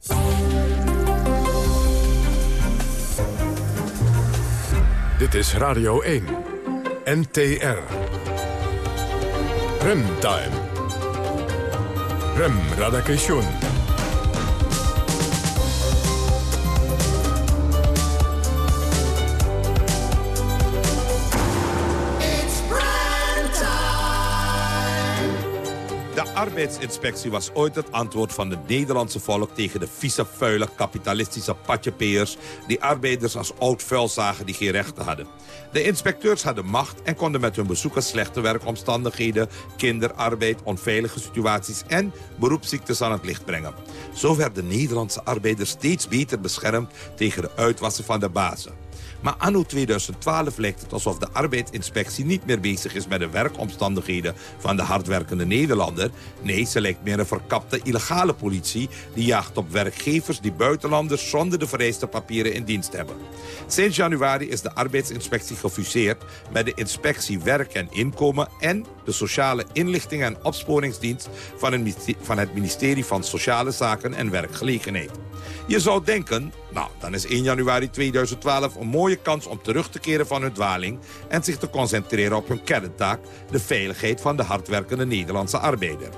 Dit is Radio 1, NTR. Remtime. Rem Radakation. Arbeidsinspectie was ooit het antwoord van het Nederlandse volk... tegen de vieze, vuile, kapitalistische patjepeers... die arbeiders als oud vuil zagen die geen rechten hadden. De inspecteurs hadden macht en konden met hun bezoekers slechte werkomstandigheden... kinderarbeid, onveilige situaties en beroepsziektes aan het licht brengen. Zo werden Nederlandse arbeiders steeds beter beschermd... tegen de uitwassen van de bazen. Maar anno 2012 lijkt het alsof de arbeidsinspectie niet meer bezig is met de werkomstandigheden van de hardwerkende Nederlander. Nee, ze lijkt meer een verkapte illegale politie die jaagt op werkgevers die buitenlanders zonder de vereiste papieren in dienst hebben. Sinds januari is de arbeidsinspectie gefuseerd met de inspectie werk en inkomen en de sociale inlichting en opsporingsdienst van het ministerie- van Sociale Zaken en Werkgelegenheid. Je zou denken, nou, dan is 1 januari 2012 een mooie kans om terug te keren van hun dwaling... en zich te concentreren op hun kerntaak, de veiligheid van de hardwerkende Nederlandse arbeider.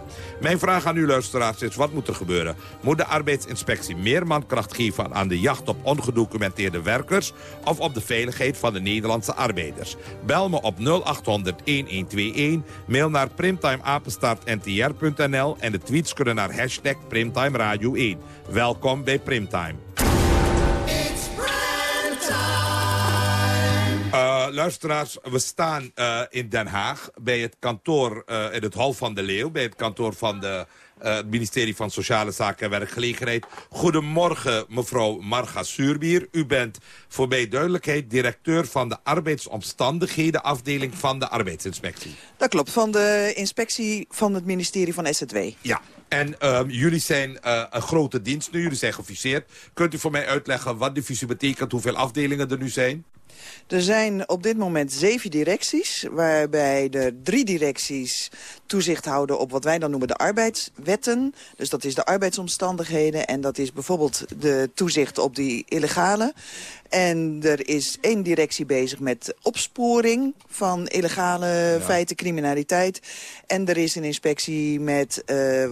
Mijn vraag aan u luisteraars is, wat moet er gebeuren? Moet de arbeidsinspectie meer mankracht geven aan de jacht op ongedocumenteerde werkers... of op de veiligheid van de Nederlandse arbeiders? Bel me op 0800-1121, mail naar primtimeapenstaartntr.nl... en de tweets kunnen naar hashtag Primtime Radio 1. Welkom bij Primtime. Uh, luisteraars, we staan uh, in Den Haag bij het kantoor uh, in het Hol van de Leeuw. Bij het kantoor van de, het ministerie van Sociale Zaken en Werkgelegenheid. Goedemorgen, mevrouw Marga Suurbier. U bent voor bij duidelijkheid directeur van de arbeidsomstandigheden afdeling van de arbeidsinspectie. Dat klopt, van de inspectie van het ministerie van SZW. Ja, en uh, jullie zijn uh, een grote dienst nu, jullie zijn gefuseerd. Kunt u voor mij uitleggen wat die fusie betekent, hoeveel afdelingen er nu zijn? Er zijn op dit moment zeven directies, waarbij de drie directies toezicht houden op wat wij dan noemen de arbeidswetten. Dus dat is de arbeidsomstandigheden en dat is bijvoorbeeld de toezicht op die illegale. En er is één directie bezig met opsporing van illegale feiten, criminaliteit. En er is een inspectie met, uh, uh,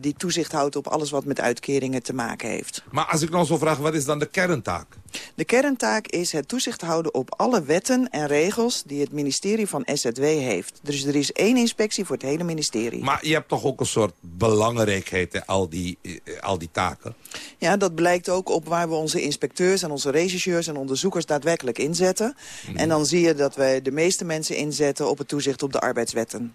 die toezicht houdt op alles wat met uitkeringen te maken heeft. Maar als ik nou zo vraag, wat is dan de kerntaak? De kerntaak is het toezicht houden op alle wetten en regels die het ministerie van SZW heeft. Dus er is één inspectie voor het hele ministerie. Maar je hebt toch ook een soort belangrijkheid in al die, al die taken? Ja, dat blijkt ook op waar we onze inspecteurs en onze regisseurs en onderzoekers daadwerkelijk inzetten. En dan zie je dat wij de meeste mensen inzetten op het toezicht op de arbeidswetten.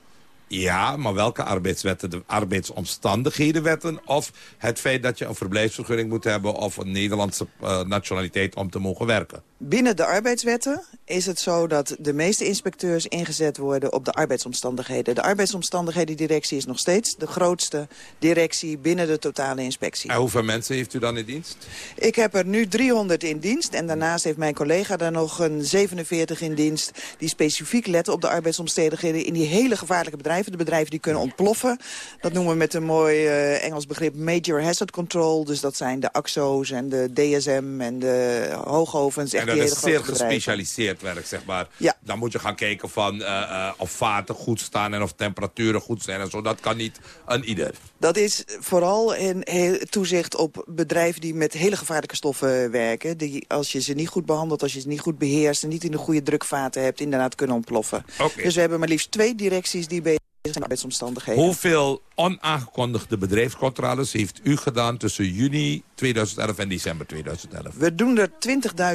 Ja, maar welke arbeidswetten? De arbeidsomstandighedenwetten of het feit dat je een verblijfsvergunning moet hebben... of een Nederlandse uh, nationaliteit om te mogen werken? Binnen de arbeidswetten is het zo dat de meeste inspecteurs ingezet worden op de arbeidsomstandigheden. De arbeidsomstandighedendirectie is nog steeds de grootste directie binnen de totale inspectie. En hoeveel mensen heeft u dan in dienst? Ik heb er nu 300 in dienst en daarnaast heeft mijn collega daar nog een 47 in dienst... die specifiek letten op de arbeidsomstandigheden in die hele gevaarlijke bedrijven. De bedrijven die kunnen ontploffen. Dat noemen we met een mooi uh, Engels begrip major hazard control. Dus dat zijn de AXO's en de DSM en de hoogovens dat is zeer gespecialiseerd werk, zeg maar. Ja. Dan moet je gaan kijken van uh, uh, of vaten goed staan en of temperaturen goed zijn en zo. Dat kan niet aan ieder. Dat is vooral een toezicht op bedrijven die met hele gevaarlijke stoffen werken. Die als je ze niet goed behandelt, als je ze niet goed beheerst... en niet in de goede drukvaten hebt, inderdaad kunnen ontploffen. Okay. Dus we hebben maar liefst twee directies die zijn met arbeidsomstandigheden. Hoeveel onaangekondigde bedrijfscontroles heeft u gedaan tussen juni 2011 en december 2011? We doen er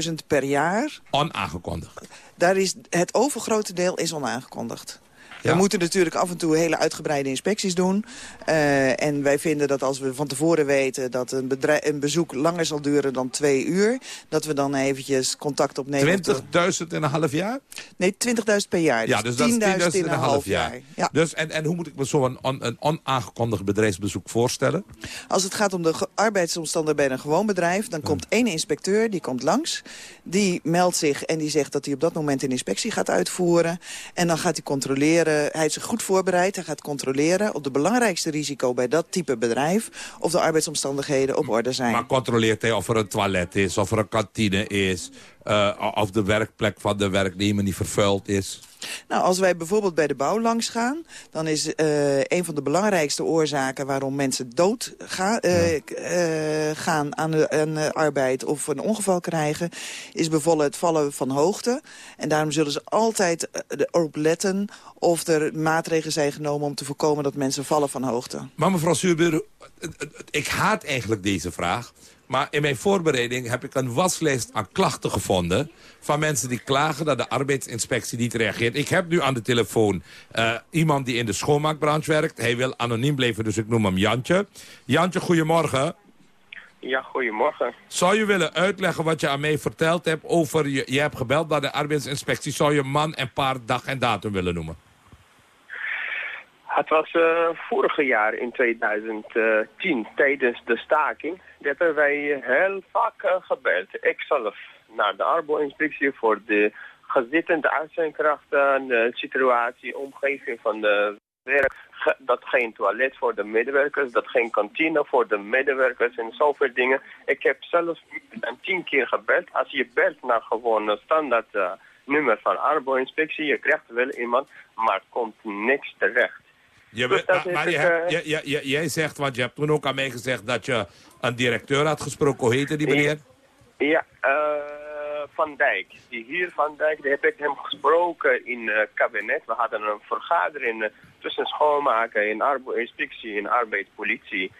20.000 per jaar. Onaangekondigd? Daar is, het overgrote deel is onaangekondigd. We moeten natuurlijk af en toe hele uitgebreide inspecties doen. Uh, en wij vinden dat als we van tevoren weten dat een, een bezoek langer zal duren dan twee uur... dat we dan eventjes contact opnemen. 20.000 in een half jaar? Nee, 20.000 per jaar. Dus ja, dus 10.000 10 in een half jaar. jaar. Ja. Dus, en, en hoe moet ik me zo'n on, een onaangekondigd bedrijfsbezoek voorstellen? Als het gaat om de arbeidsomstandigheden bij een gewoon bedrijf... dan komt één inspecteur, die komt langs. Die meldt zich en die zegt dat hij op dat moment een inspectie gaat uitvoeren. En dan gaat hij controleren hij heeft zich goed voorbereid. Hij gaat controleren op de belangrijkste risico bij dat type bedrijf... of de arbeidsomstandigheden op orde zijn. Maar controleert hij of er een toilet is, of er een kantine is... Uh, of de werkplek van de werknemer niet vervuild is? Nou, als wij bijvoorbeeld bij de bouw langs gaan... dan is uh, een van de belangrijkste oorzaken waarom mensen dood ga, uh, uh, gaan aan de, aan arbeid of een ongeval krijgen... is bijvoorbeeld het vallen van hoogte. En daarom zullen ze altijd erop letten of er maatregelen zijn genomen... om te voorkomen dat mensen vallen van hoogte. Maar mevrouw Suurbuur, ik haat eigenlijk deze vraag... Maar in mijn voorbereiding heb ik een waslijst aan klachten gevonden... van mensen die klagen dat de arbeidsinspectie niet reageert. Ik heb nu aan de telefoon uh, iemand die in de schoonmaakbranche werkt. Hij wil anoniem blijven, dus ik noem hem Jantje. Jantje, goedemorgen. Ja, goedemorgen. Zou je willen uitleggen wat je aan mij verteld hebt over... je, je hebt gebeld naar de arbeidsinspectie. Zou je man en paar dag en datum willen noemen? Het was uh, vorige jaar in 2010 tijdens de staking. Dat hebben wij heel vaak uh, gebeld. Ik zelf naar de arbeidsinspectie voor de gezittende uitzendkrachten, de situatie, omgeving van de werk. Dat geen toilet voor de medewerkers, dat geen kantine voor de medewerkers en zoveel dingen. Ik heb zelfs een tien keer gebeld. Als je belt naar gewoon standaard nummer van arbeidsinspectie, je krijgt wel iemand, maar komt niks terecht. Je, dus maar, maar je jij zegt, want je hebt toen ook aan mij gezegd dat je een directeur had gesproken. Hoe heette die meneer? Ja, uh, Van Dijk. Die hier Van Dijk, die heb ik hem gesproken in het uh, kabinet. We hadden een vergadering tussen schoonmaken in arbeidsinspectie en arbeidspolitie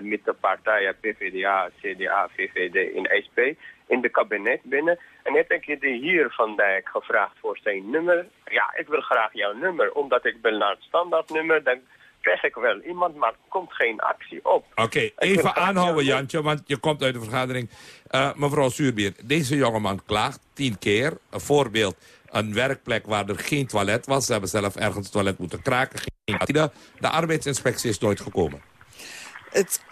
met de partijen PvdA, CDA, VVD en SP in de kabinet binnen. En heb ik de hier Van Dijk gevraagd voor zijn nummer. Ja, ik wil graag jouw nummer, omdat ik bel naar het standaardnummer. Dan krijg ik wel iemand, maar er komt geen actie op. Oké, even aanhouden Jantje, want je komt uit de vergadering. Uh, mevrouw Zuurbier, deze jongeman klaagt tien keer. Een voorbeeld, een werkplek waar er geen toilet was. Ze hebben zelf ergens het toilet moeten kraken. Geen de arbeidsinspectie is nooit gekomen. Het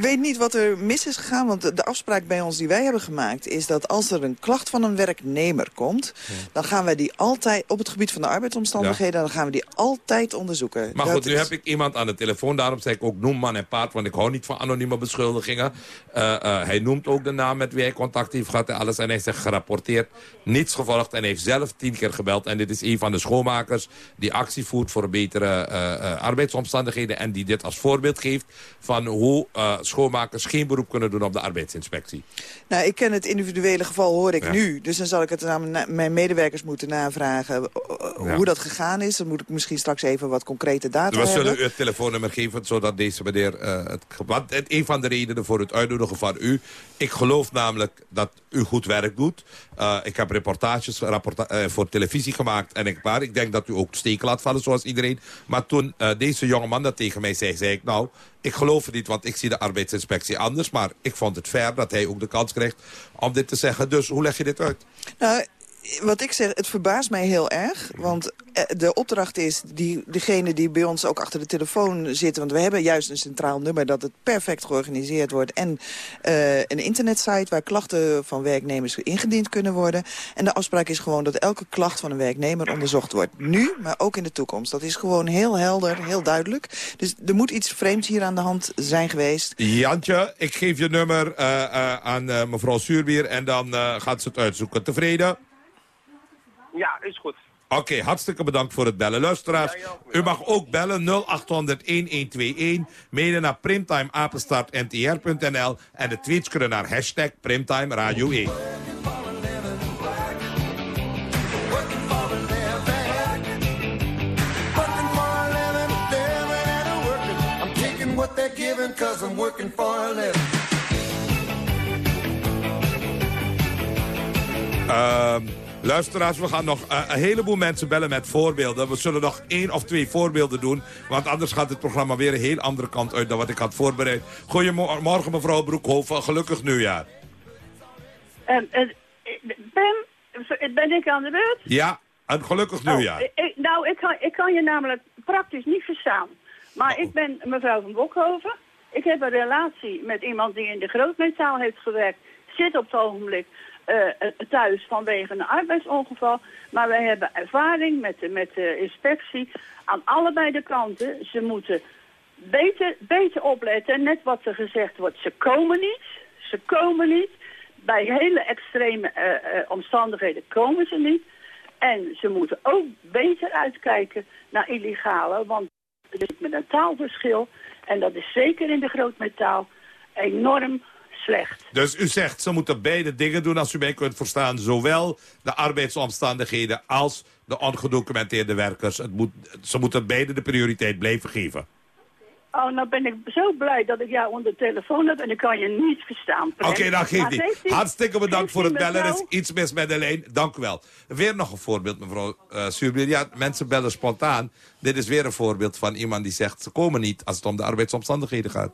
weet niet wat er mis is gegaan, want de, afspraak bij ons die wij hebben gemaakt... is dat als er een klacht van een werknemer komt... dan gaan wij die altijd, op het gebied van de arbeidsomstandigheden... dan gaan we die altijd onderzoeken. Maar Dat goed, nu is- heb ik iemand aan de telefoon. Daarom zei ik ook noem man en paard, want ik hou niet van anonieme beschuldigingen. Eh, eh, hij noemt ook de naam met wie hij contact heeft gehad en alles. En hij zegt gerapporteerd, niets gevolgd. En heeft zelf tien keer gebeld. En dit is een van de schoonmakers die actie voert voor betere eh, arbeidsomstandigheden. En die dit als voorbeeld geeft van hoe schoonmakers geen beroep kunnen doen op de arbeidsinspectie. Nou, ik ken het individuele geval, hoor ik Ja. nu. Dus dan zal ik het aan mijn- medewerkers moeten navragen... eh, Ja. hoe dat gegaan is. Dan moet ik misschien straks even wat concrete data We hebben. zullen u het telefoonnummer geven, zodat deze meneer... eh, het, want het, een van de redenen voor het uitnodigen van u... ik geloof namelijk dat u goed werk doet. Eh, ik heb reportages rapporta voor televisie gemaakt. En ik, maar ik denk dat u ook steken laat vallen, zoals iedereen. Maar toen deze jonge man dat tegen mij zei, zei ik... nou, ik geloof het niet, want ik zie de arbeidsinspectie anders. Maar ik vond het fair dat hij ook de kans krijgt om dit te zeggen. Dus hoe leg je dit uit? Nou, wat ik zeg, het verbaast mij heel erg. Want eh, de opdracht is, die, degene die bij ons ook achter de telefoon zitten... want we hebben juist een centraal nummer dat het perfect georganiseerd wordt... en eh, een internetsite waar klachten van werknemers ingediend kunnen worden. En de afspraak is gewoon dat elke klacht van een werknemer onderzocht wordt. Nu, maar ook in de toekomst. Dat is gewoon heel helder, heel duidelijk. Dus er moet iets vreemds hier aan de hand zijn geweest. Jantje, ik geef je nummer eh, aan mevrouw Suurbier... en dan gaat ze het uitzoeken. Tevreden? Ja, is goed. Oké, hartstikke bedankt voor het bellen. Luisteraars, u mag ook bellen 0800-1121. Mailen naar primtimeapenstaartntr.nl. En de tweets kunnen naar hashtag Primtime Radio 1. I'm taking what they're giving cause I'm working for a living. Ehm, luisteraars, we gaan nog eh, een heleboel mensen bellen met voorbeelden. We zullen nog één of twee voorbeelden doen. Want anders gaat het programma weer een heel andere kant uit dan wat ik had voorbereid. Goedemorgen mevrouw Broekhoven, gelukkig nieuwjaar. Eh, ben, ben ik aan de beurt? Ja, een gelukkig nieuwjaar. Oh, ik- nou, ik kan, ik kan je namelijk praktisch niet verstaan. Maar ik ben mevrouw van Bokhoven. Ik heb een relatie met iemand die in de grootmetaal heeft gewerkt. Zit op het ogenblik eh, thuis vanwege een arbeidsongeval. Maar wij hebben ervaring met de, met de inspectie aan allebei de kanten. Ze moeten beter, beter opletten. Net wat er gezegd wordt, ze komen niet. Ze komen niet. Bij hele extreme eh, eh, omstandigheden komen ze niet. En ze moeten ook beter uitkijken naar illegale, want er is met een taalverschil. En dat is zeker in de grootmetaal enorm slecht. Dus u zegt, ze moeten beide dingen doen als u mij kunt verstaan. Zowel de arbeidsomstandigheden als de ongedocumenteerde werkers. Het moet, ze moeten beide de prioriteit blijven geven. Oh, nou ben ik zo blij dat ik jou onder de telefoon heb en ik kan je niet verstaan. Oké, dan Maar geeft niet. die- Hartstikke bedankt voor het bellen. Er is iets mis met de lijn. Dank u wel. Weer nog een voorbeeld, mevrouw uh, Suurbier. Ja, mensen bellen spontaan. Dit is weer een voorbeeld van iemand die zegt... ze komen niet als het om de arbeidsomstandigheden gaat.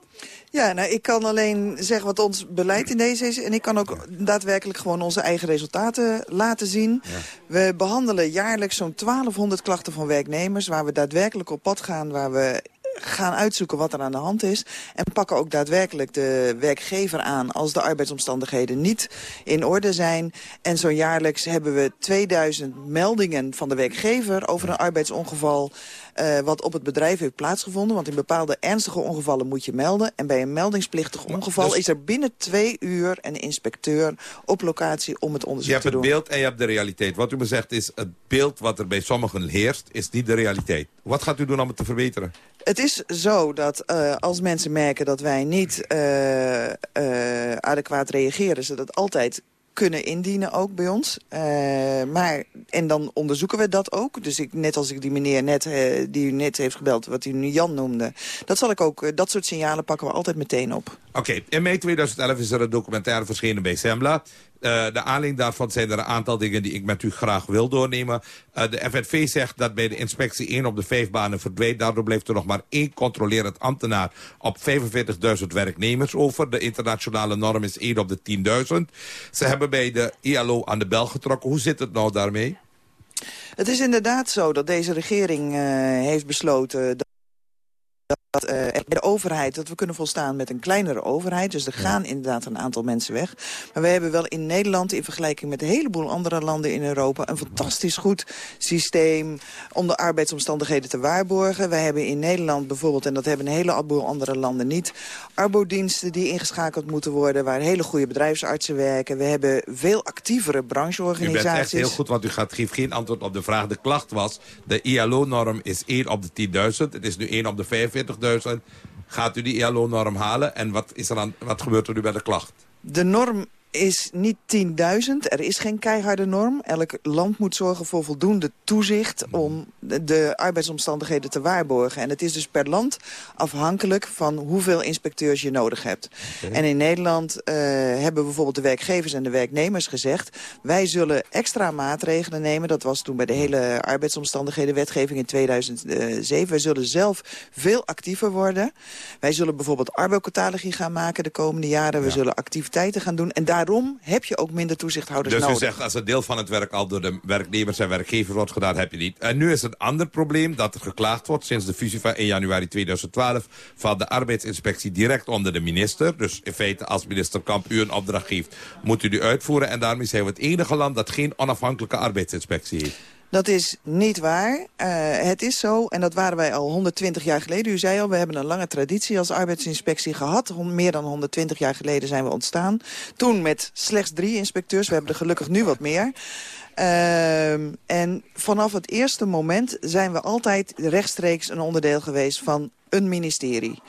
Ja, nou, ik kan alleen zeggen wat ons beleid in deze is. En ik kan ook daadwerkelijk gewoon onze eigen resultaten laten zien. We behandelen jaarlijks zo'n 1200 klachten van werknemers... waar we daadwerkelijk op pad gaan, waar we gaan uitzoeken wat er aan de hand is. En pakken ook daadwerkelijk de werkgever aan als de arbeidsomstandigheden niet in orde zijn. En zo jaarlijks hebben we 2000 meldingen van de werkgever over een arbeidsongeval... Uh, wat op het bedrijf heeft plaatsgevonden. Want in bepaalde ernstige ongevallen moet je melden. En bij een meldingsplichtig ongeval dus- is er binnen twee uur een inspecteur op locatie om het Je onderzoek hebt te het doen. beeld en je hebt de realiteit. Wat u me zegt is, het beeld wat er bij sommigen heerst... is niet de realiteit. Wat gaat u doen om het te verbeteren? Het is zo dat uh, als mensen merken dat wij niet uh, adequaat reageren... ze dat altijd kunnen indienen ook bij ons. Uh, maar, en dan onderzoeken we dat ook. Dus ik, net als ik die meneer net, uh, die u net heeft gebeld, wat u nu Jan noemde... dat zal ik ook, uh, dat soort signalen pakken we altijd meteen op. Oké, in mei 2011 is er een documentaire verschenen bij Sembla. Uh, de aanleiding daarvan zijn er een aantal dingen die ik met u graag wil doornemen. Uh, de FNV zegt dat bij de inspectie 1 op de 5 banen verdwijnt. Daardoor blijft er nog maar één controlerend ambtenaar op 45.000 werknemers over. De internationale norm is 1 op de 10.000. Ze hebben bij de ILO aan de bel getrokken. Hoe zit het nou daarmee? Het is inderdaad zo dat deze regering uh, heeft besloten... dat uh, de overheid, dat we kunnen volstaan met een kleinere overheid. Dus er gaan inderdaad een aantal mensen weg. Maar we hebben wel in Nederland, in vergelijking met een heleboel andere landen in Europa... een fantastisch goed systeem om de arbeidsomstandigheden te waarborgen. Wij hebben in Nederland bijvoorbeeld, en dat hebben een heleboel andere landen niet... arbodiensten die ingeschakeld moeten worden, waar hele goede bedrijfsartsen werken. We hebben veel actievere brancheorganisaties. U bent echt heel goed, want u gaat, geeft geen antwoord op de vraag. De klacht was, de ILO-norm is 1 op de 10.000. Het is nu 1 op de 45.000. Gaat u die ILO-norm halen en wat, is er aan, wat gebeurt er nu bij de klacht? De norm is niet 10.000. Er is geen keiharde norm. Elk land moet zorgen voor voldoende toezicht om de arbeidsomstandigheden te waarborgen. En het is dus per land afhankelijk van hoeveel inspecteurs je nodig hebt. En in Nederland uh, hebben bijvoorbeeld de werkgevers en de werknemers gezegd... wij zullen extra maatregelen nemen. Dat was toen bij de hele arbeidsomstandighedenwetgeving in 2007. Wij zullen zelf veel actiever worden. Wij zullen bijvoorbeeld arbeidscatalogie gaan maken de komende jaren. We ja. zullen activiteiten gaan doen. En daar daarom heb je ook minder toezichthouders dus nodig. Dus u zegt, als een deel van het werk al door de werknemers en werkgevers wordt gedaan, heb je niet. En nu is het ander probleem dat er geklaagd wordt. Sinds de fusie van 1 januari 2012 valt de arbeidsinspectie direct onder de minister. Dus in feite, als minister Kamp u een opdracht geeft, moet u die uitvoeren. En daarmee zijn we het enige land dat geen onafhankelijke arbeidsinspectie heeft. Dat is niet waar. Uh, het is zo, en dat waren wij al 120 jaar geleden. U zei al, we hebben een lange traditie als arbeidsinspectie gehad. Meer dan 120 jaar geleden zijn we ontstaan. Toen met slechts drie inspecteurs. We hebben er gelukkig nu wat meer. Uh, en vanaf het eerste moment zijn we altijd rechtstreeks een onderdeel geweest van een ministerie.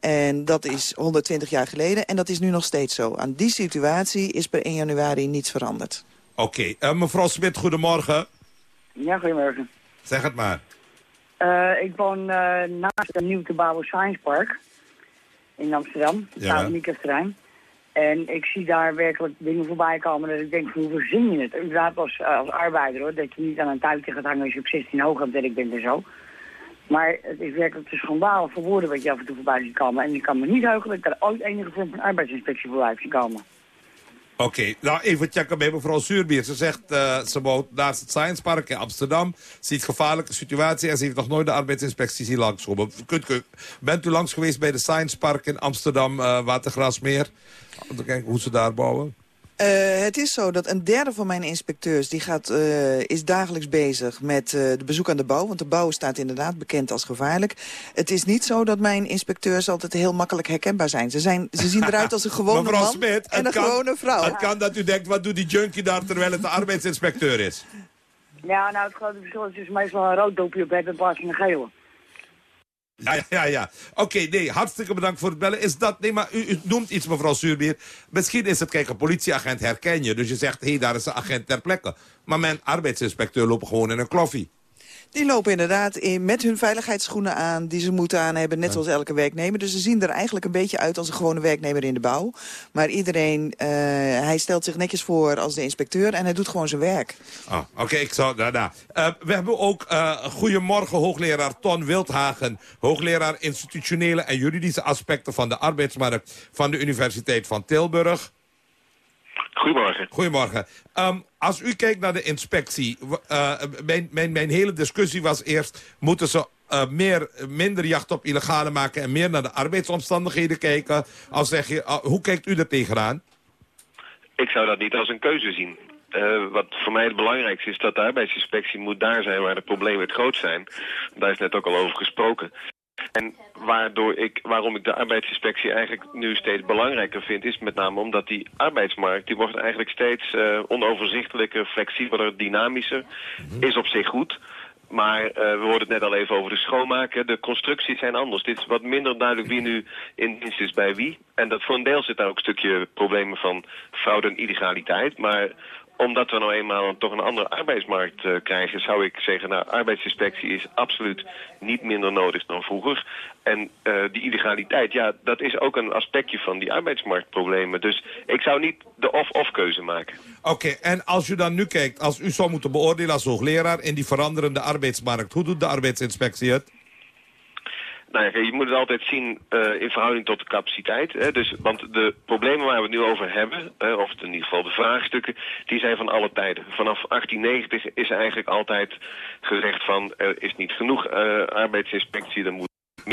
En dat is 120 jaar geleden en dat is nu nog steeds zo. Aan die situatie is per 1 januari niets veranderd. Oké, uh, mevrouw Smit, goedemorgen. Ja, goedemorgen. Zeg het maar. Uh, ik woon uh, naast het nieuw te bouwen Science Park in Amsterdam, het ja. terrein. En ik zie daar werkelijk dingen voorbij komen dat ik denk van hoe verzin je het? Inderdaad als, als arbeider hoor, dat je niet aan een touwtje gaat hangen als je op 16 hoog hebt ik bent en zo. Maar het is werkelijk te schandaal voor woorden wat je af en toe voorbij ziet komen. En je kan me niet heugen dat ik er ooit enige vorm van arbeidsinspectie voorbij heb zien komen. Oké, nou even checken bij mevrouw Suurbier. Ze zegt, uh, ze woont naast het Science Park in Amsterdam. Ziet gevaarlijke situatie en ze heeft nog nooit de arbeidsinspectie zien langskomen. Kunt, bent u langs geweest bij de Science Park in Amsterdam, uh, Watergrasmeer? Om te kijken hoe ze daar bouwen. Uh, het is zo dat een derde van mijn inspecteurs die gaat, uh, is dagelijks bezig met uh, de bezoek aan de bouw. Want de bouw staat inderdaad bekend als gevaarlijk. Het is niet zo dat mijn inspecteurs altijd heel makkelijk herkenbaar zijn. Ze, zijn, ze zien eruit als een *laughs* gewone Mevrouw man Smit, en een kan, gewone vrouw. Het kan dat u denkt, wat doet die junkie daar terwijl het de arbeidsinspecteur is? Ja, nou het grote verschil is dus meestal een rood dopje op bed in plaats van een gele. Ja, ja, ja. Oké, nee, hartstikke bedankt voor het bellen. Is dat, nee, maar u, noemt iets, mevrouw Suurbier. Misschien is het, kijk, een politieagent herken je. Dus je zegt, hé, hey, daar is een agent ter plekke. Maar mijn arbeidsinspecteur loopt gewoon in een kloffie. Die lopen inderdaad in, met hun veiligheidsschoenen aan die ze moeten aan hebben, net zoals elke werknemer. Dus ze zien er eigenlijk een beetje uit als een gewone werknemer in de bouw. Maar iedereen, uh, hij stelt zich netjes voor als de inspecteur en hij doet gewoon zijn werk. Oh, Oké, okay, ik zou daarna. Uh, we hebben ook uh, goedemorgen hoogleraar Ton Wildhagen, hoogleraar institutionele en juridische aspecten van de arbeidsmarkt van de Universiteit van Tilburg. Goedemorgen. Goedemorgen. Um, als u kijkt naar de inspectie, uh, mijn, mijn, mijn hele discussie was eerst... moeten ze uh, meer, minder jacht op illegale maken en meer naar de arbeidsomstandigheden kijken? Als zeg je, uh, hoe kijkt u er tegenaan? Ik zou dat niet als een keuze zien. Uh, wat voor mij het belangrijkste is dat de arbeidsinspectie moet daar zijn waar de problemen het groot zijn. Daar is net ook al over gesproken. En waardoor ik, waarom ik de arbeidsinspectie eigenlijk nu steeds belangrijker vind... is met name omdat die arbeidsmarkt... die wordt eigenlijk steeds uh, onoverzichtelijker, flexibeler, dynamischer. Is op zich goed... Maar uh, we hoorden het net al even over de schoonmaken. De constructies zijn anders. Dit is wat minder duidelijk wie nu in dienst is bij wie. En dat voor een deel zit daar ook een stukje problemen van fraude en illegaliteit. Maar omdat we nou eenmaal toch een andere arbeidsmarkt uh, krijgen... zou ik zeggen, nou, arbeidsinspectie is absoluut niet minder nodig dan vroeger. En uh, die illegaliteit, ja, dat is ook een aspectje van die arbeidsmarktproblemen. Dus ik zou niet de of-of keuze maken. Oké, en als u dan nu kijkt, als u zou moeten beoordelen als hoogleraar... in die veranderende arbeidsmarkt, hoe doet de arbeidsinspectie het? Nou je moet het altijd zien uh, in verhouding tot de capaciteit. Hè? Dus, want de problemen waar we het nu over hebben, of in ieder geval de vraagstukken, die zijn van alle tijden. Vanaf 1890 is eigenlijk altijd gezegd van er is niet genoeg uh, arbeidsinspectie,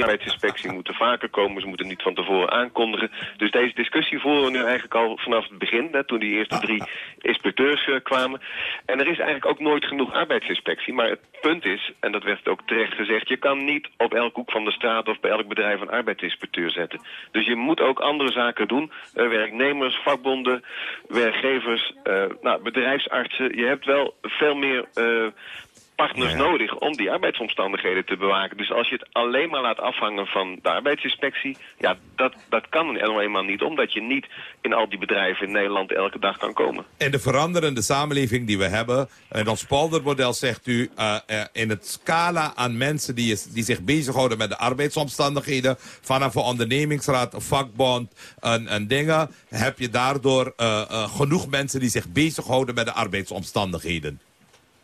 arbeidsinspectie moet er vaker komen, ze moeten niet van tevoren aankondigen. Dus deze discussie voeren we nu eigenlijk al vanaf het begin, hè, toen die eerste drie inspecteurs uh, kwamen. En er is eigenlijk ook nooit genoeg arbeidsinspectie. Maar het punt is, en dat werd ook terecht gezegd, je kan niet op elk hoek van de straat of bij elk bedrijf een arbeidsinspecteur zetten. Dus je moet ook andere zaken doen. Uh, werknemers, vakbonden, werkgevers, uh, nou, bedrijfsartsen. Je hebt wel veel meer partners nodig om die arbeidsomstandigheden te bewaken. Dus als je het alleen maar laat afhangen van de arbeidsinspectie... ja, dat, dat kan nou eenmaal niet, omdat je niet in al die bedrijven in Nederland elke dag kan komen. In de veranderende samenleving die we hebben... en ons poldermodel zegt u... Uh, uh, in het scala aan mensen die, is, die zich bezighouden met de arbeidsomstandigheden... vanaf een ondernemingsraad, een vakbond en, en dingen... heb je daardoor uh, genoeg mensen die zich bezighouden met de arbeidsomstandigheden.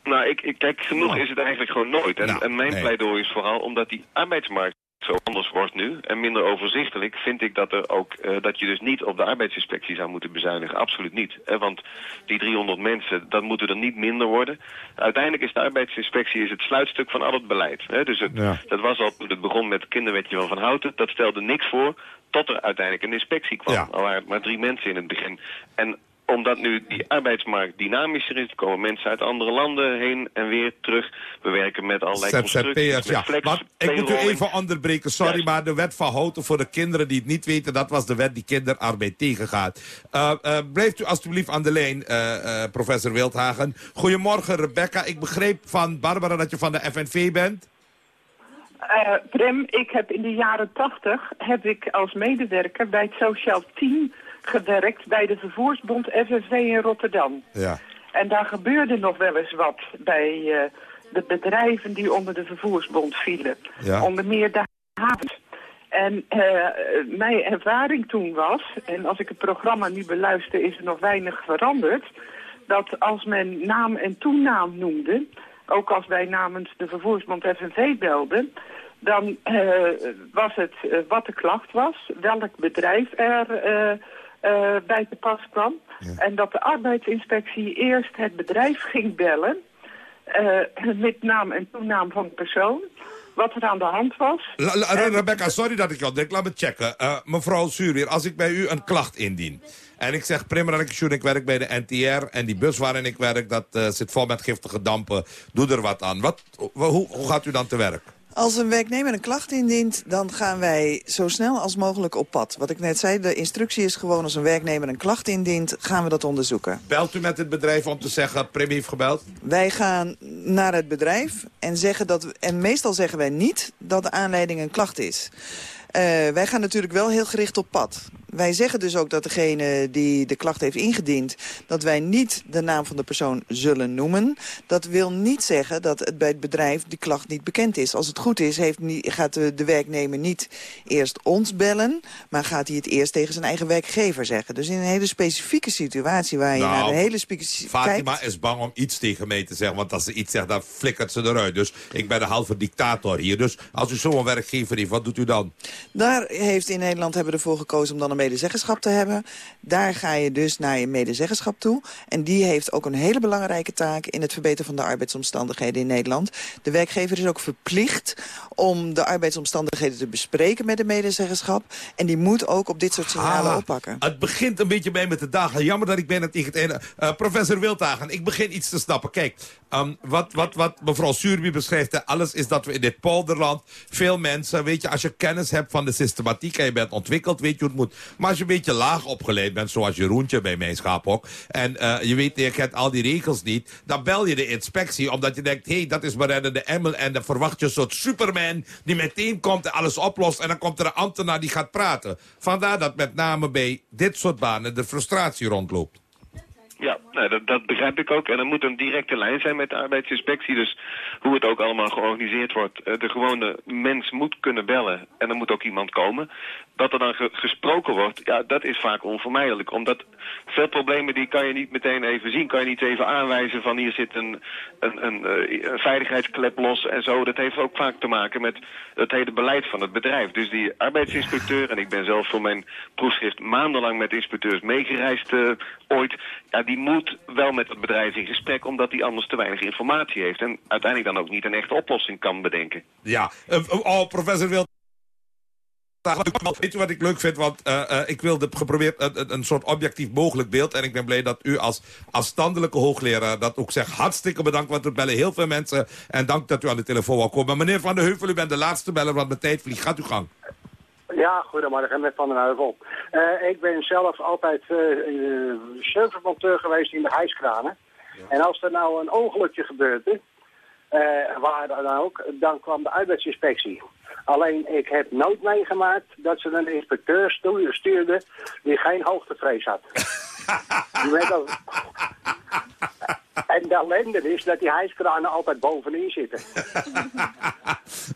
Nou, ik, ik, kijk, genoeg is het eigenlijk gewoon nooit. En, Nou, en mijn nee. pleidooi is vooral omdat die arbeidsmarkt zo anders wordt nu en minder overzichtelijk, vind ik dat, er ook, eh, dat je dus niet op de arbeidsinspectie zou moeten bezuinigen. Absoluut niet. Hè? Want die 300 mensen, dat moeten er niet minder worden. Uiteindelijk is de arbeidsinspectie is het sluitstuk van al het beleid. Hè? Dus het, Ja. dat was al toen het begon met het kinderwetje van Van Houten. Dat stelde niks voor tot er uiteindelijk een inspectie kwam. Al waren het maar drie mensen in het begin. En omdat nu die arbeidsmarkt dynamischer is, er komen mensen uit andere landen heen en weer terug. We werken met allerlei constructies, ZZP'ers, ja. flex, Maar ik moet u even onderbreken, sorry, maar de wet van Houten voor de kinderen die het niet weten, dat was de wet die kinderarbeid tegengaat. Uh, uh, blijft u alstublieft aan de lijn, uh, uh, professor Wildhagen. Goedemorgen, Rebecca. Ik begreep van Barbara dat je van de FNV bent. Eh, Prem, ik heb in de jaren tachtig heb ik als medewerker bij het Sociaal Team gewerkt bij de vervoersbond FNV in Rotterdam. Ja. En daar gebeurde nog wel eens wat bij eh, de bedrijven die onder de vervoersbond vielen. Ja. Onder meer de havens. En eh, mijn ervaring toen was, en als ik het programma nu beluister is er nog weinig veranderd, dat als men naam en toenaam noemde, ook als wij namens de vervoersbond FNV belden, dan eh, was het wat de klacht was, welk bedrijf er eh, eh, bij te pas kwam. En dat de arbeidsinspectie eerst het bedrijf ging bellen eh, met naam en toenaam van de persoon, wat er aan de hand was. La- la- Re- Rebecca, sorry dat ik jou denk. Laat me checken. Uh, mevrouw Zuurweer, als ik bij u een klacht indien... en ik zeg, Primera ik werk bij de NTR... en die bus waarin ik werk, dat eh, zit vol met giftige dampen. Doe er wat aan. Wat, hoe, hoe gaat u dan te werk? Als een werknemer een klacht indient, dan gaan wij zo snel als mogelijk op pad. Wat ik net zei, de instructie is gewoon als een werknemer een klacht indient, gaan we dat onderzoeken. Belt u met het bedrijf om te zeggen, Prim heeft gebeld? Wij gaan naar het bedrijf en, zeggen dat, en meestal zeggen wij niet dat de aanleiding een klacht is. Eh, wij gaan natuurlijk wel heel gericht op pad. Wij zeggen dus ook dat degene die de klacht heeft ingediend... dat wij niet de naam van de persoon zullen noemen. Dat wil niet zeggen dat het bij het bedrijf die klacht niet bekend is. Als het goed is, heeft niet, gaat de, de werknemer niet eerst ons bellen... maar gaat hij het eerst tegen zijn eigen werkgever zeggen. Dus in een hele specifieke situatie waar je Nou, naar een hele specifieke... Fatima is bang om iets tegen mij te zeggen. Want als ze iets zegt, dan flikkert ze eruit. Dus ik ben de halve dictator hier. Dus als u zo'n werkgever heeft, wat doet u dan? Daar heeft in Nederland hebben we ervoor gekozen om dan een medezeggenschap te hebben. Daar ga je dus naar je medezeggenschap toe. En die heeft ook een hele belangrijke taak in het verbeteren van de arbeidsomstandigheden in Nederland. De werkgever is ook verplicht om de arbeidsomstandigheden te bespreken met de medezeggenschap. En die moet ook op dit soort signalen Ah, oppakken. Het begint een beetje bij met de dagen. Jammer dat ik bijna tegen het. Eh, professor Wildhagen, ik begin iets te snappen. Kijk, ehm, wat, wat, wat mevrouw Suurby beschrijft... alles is dat we in dit polderland... veel mensen, weet je, als je kennis hebt van de systematiek... en je bent ontwikkeld, weet je hoe het moet. Maar als je een beetje laag opgeleid bent... zoals Jeroentje bij mijn schaaphok... en eh, je weet, je kent al die regels niet... dan bel je de inspectie omdat je denkt... hé, hey, dat is maar de Emmel... en dan verwacht je een soort superman... die meteen komt en alles oplost... en dan komt er een ambtenaar die gaat praten. Vandaar dat met name bij dit soort banen de frustratie rondloopt. Ja, dat, dat begrijp ik ook. En er moet een directe lijn zijn met de arbeidsinspectie. Dus hoe het ook allemaal georganiseerd wordt. eh, De gewone mens moet kunnen bellen. En er moet ook iemand komen. Dat er dan ge- gesproken wordt, ja, dat is vaak onvermijdelijk. Omdat veel problemen die kan je niet meteen even zien. Kan je niet even aanwijzen van hier zit een, een, een, eh, een veiligheidsklep los en zo. Dat heeft ook vaak te maken met het hele beleid van het bedrijf. Dus die arbeidsinspecteur, en ik ben zelf voor mijn proefschrift maandenlang met inspecteurs meegereisd eh, ooit. Ja, die moet wel met het bedrijf in gesprek, omdat hij anders te weinig informatie heeft. En uiteindelijk dan ook niet een echte oplossing kan bedenken. Ja, eh, oh, professor Wild. Weet je wat ik leuk vind? Want uh, uh, ik wilde geprobeerd een, een, soort objectief mogelijk beeld. En ik ben blij dat u als afstandelijke hoogleraar dat ook zegt. Hartstikke bedankt, want er bellen heel veel mensen. En dank dat u aan de telefoon wou komen. Meneer Van der Heuvel, u bent de laatste beller, want mijn tijd vliegt. Gaat u gang. Ja, goedemorgen, met Van den Heuvel. Uh, ik ben zelf altijd uh, servermonteur geweest in de hijskranen. En als er nou een ongelukje gebeurde, waar dan ook, dan kwam de arbeidsinspectie. Alleen ik heb nooit meegemaakt dat ze een inspecteur stuurde die geen hoogtevrees had. *laughs* En de ellende is dat die hijskranen altijd bovenin zitten. *laughs*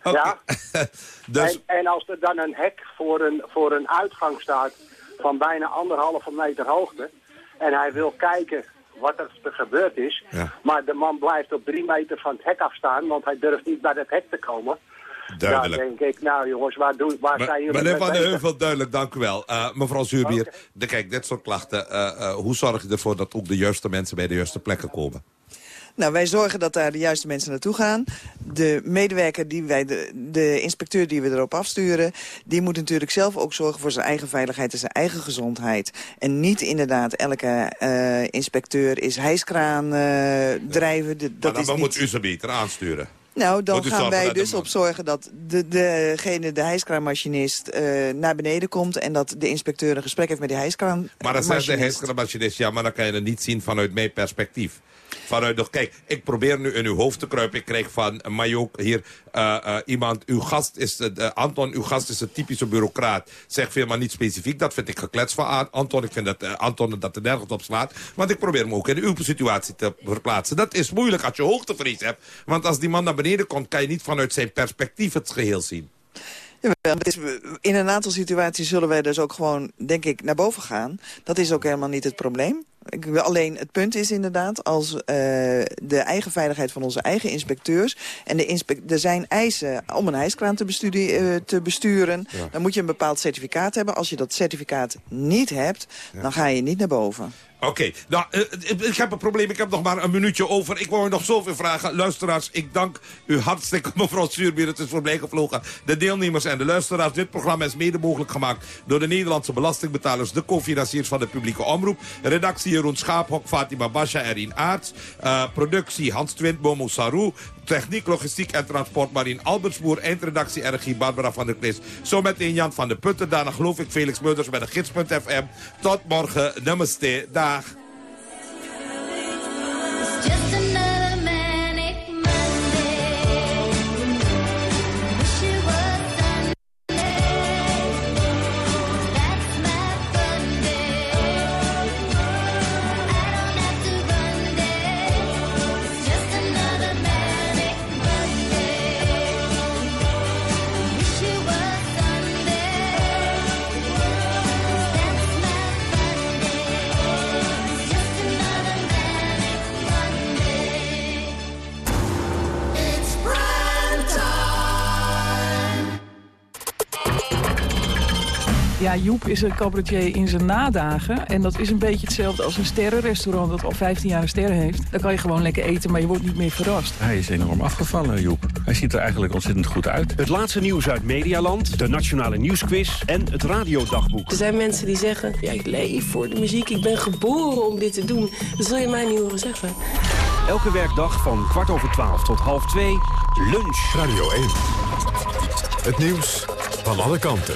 Ja? *laughs* dus... en, en, als er dan een hek voor een, voor een uitgang staat van bijna anderhalve meter hoogte... en hij wil kijken wat er gebeurd is... maar de man blijft op drie meter van het hek afstaan... want hij durft niet bij het hek te komen... Duidelijk. Dan denk ik, nou jongens, waar, doe, waar zijn jullie Meneer Van der Heuvel, duidelijk, dank u wel. Uh, mevrouw Zuurbier, okay. kijk, dit soort klachten, uh, uh, hoe zorg je ervoor dat ook de juiste mensen bij de juiste plekken komen? Nou, wij zorgen dat daar de juiste mensen naartoe gaan. De medewerker, die wij, de, de inspecteur die we erop afsturen... die moet natuurlijk zelf ook zorgen voor zijn eigen veiligheid en zijn eigen gezondheid. En niet inderdaad elke uh, inspecteur is hijskraan uh, drijven. Dat maar dan, is moet u ze beter aansturen. Nou, dan gaan wij dus op zorgen dat de, degene, de hijskraanmachinist, uh, naar beneden komt... en dat de inspecteur een gesprek heeft met de hijskraanmachinist. Maar dan zegt de hijskraanmachinist, ja, maar dan kan je het niet zien vanuit mijn perspectief. Vanuit nog, kijk, ik probeer nu in uw hoofd te kruipen. Ik kreeg van Mayok hier uh, uh, iemand, uw gast is, uh, Anton, uw gast is een typische bureaucraat. Zeg veel maar niet specifiek, dat vind ik geklets van Anton. Ik vind dat Anton dat er nergens op slaat. Want ik probeer me ook in uw situatie te verplaatsen. Dat is moeilijk als je hoogtevrees hebt. Want als die man naar beneden komt, kan je niet vanuit zijn perspectief het geheel zien. Ja, is, in een aantal situaties zullen wij dus ook gewoon, denk ik, naar boven gaan. Dat is ook helemaal niet het probleem. Alleen het punt is inderdaad, als uh, de eigen veiligheid van onze eigen inspecteurs... en de inspect er zijn eisen om een hijskraan te, uh, te besturen... Ja. dan moet je een bepaald certificaat hebben. Als je dat certificaat niet hebt, ja. dan ga je niet naar boven. Oké, nou, uh, ik heb een probleem. Ik heb nog maar een minuutje over. Ik wou nog zoveel vragen. Luisteraars, ik dank u hartstikke, *laughs* mevrouw Zuurbier. Het is voorbij gevlogen. De deelnemers en de luisteraars. Dit programma is mede mogelijk gemaakt door de Nederlandse belastingbetalers... de co-financiers van de publieke omroep. Redactie Jeroen Schaaphok, Fatima Basha en Rien Aarts. Productie Hans Twint, Momo Saru. Techniek, logistiek en transport Marien Albertsboer. Eindredactie RG Barbara van der Klis. Zometeen Jan van der Putten. Daarna geloof ik Felix Mulders met de gids.fm. Tot morgen. Namaste. Dag. Ja, Joep is een cabaretier in zijn nadagen. En dat is een beetje hetzelfde als een sterrenrestaurant dat al 15 jaar een ster heeft. Dan kan je gewoon lekker eten, maar je wordt niet meer verrast. Hij is enorm afgevallen, Joep. Hij ziet er eigenlijk ontzettend goed uit. Het laatste nieuws uit Medialand, de Nationale Nieuwsquiz en het Radiodagboek. Er zijn mensen die zeggen, ja, ik leef voor de muziek, ik ben geboren om dit te doen. Dat zul je mij niet horen zeggen. Elke werkdag van kwart over twaalf tot half twee, lunch. Radio 1. Het nieuws van alle kanten.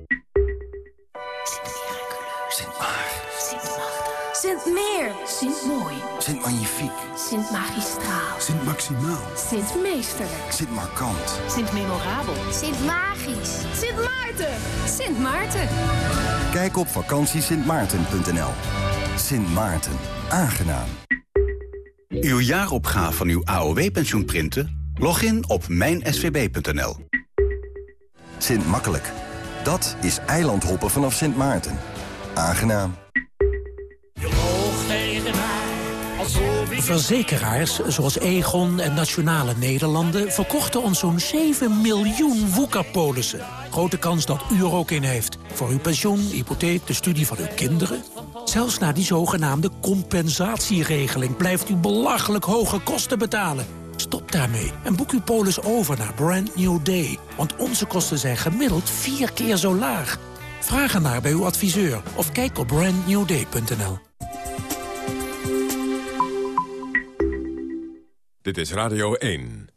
Sint Mooi. Sint Magnifiek. Sint Magistraal. Sint Maximaal. Sint Meesterlijk. Sint Markant. Sint Memorabel. Sint Magisch. Sint Maarten. Sint Maarten. Kijk op vakantiesintmaarten.nl. Sint Maarten. Aangenaam. Uw jaaropgave van uw AOW-pensioen printen? Log in op mijnsvb.nl. Sint Makkelijk. Dat is eilandhoppen vanaf Sint Maarten. Aangenaam. Verzekeraars zoals Egon en Nationale Nederlanden... verkochten ons zo'n 7 miljoen woekerpolissen. Grote kans dat u er ook in heeft. Voor uw pensioen, hypotheek, de studie van uw kinderen. Zelfs na die zogenaamde compensatieregeling... blijft u belachelijk hoge kosten betalen. Stop daarmee en boek uw polis over naar Brand New Day. Want onze kosten zijn gemiddeld vier keer zo laag. Vraag ernaar bij uw adviseur of kijk op brandnewday.nl. Dit is Radio 1.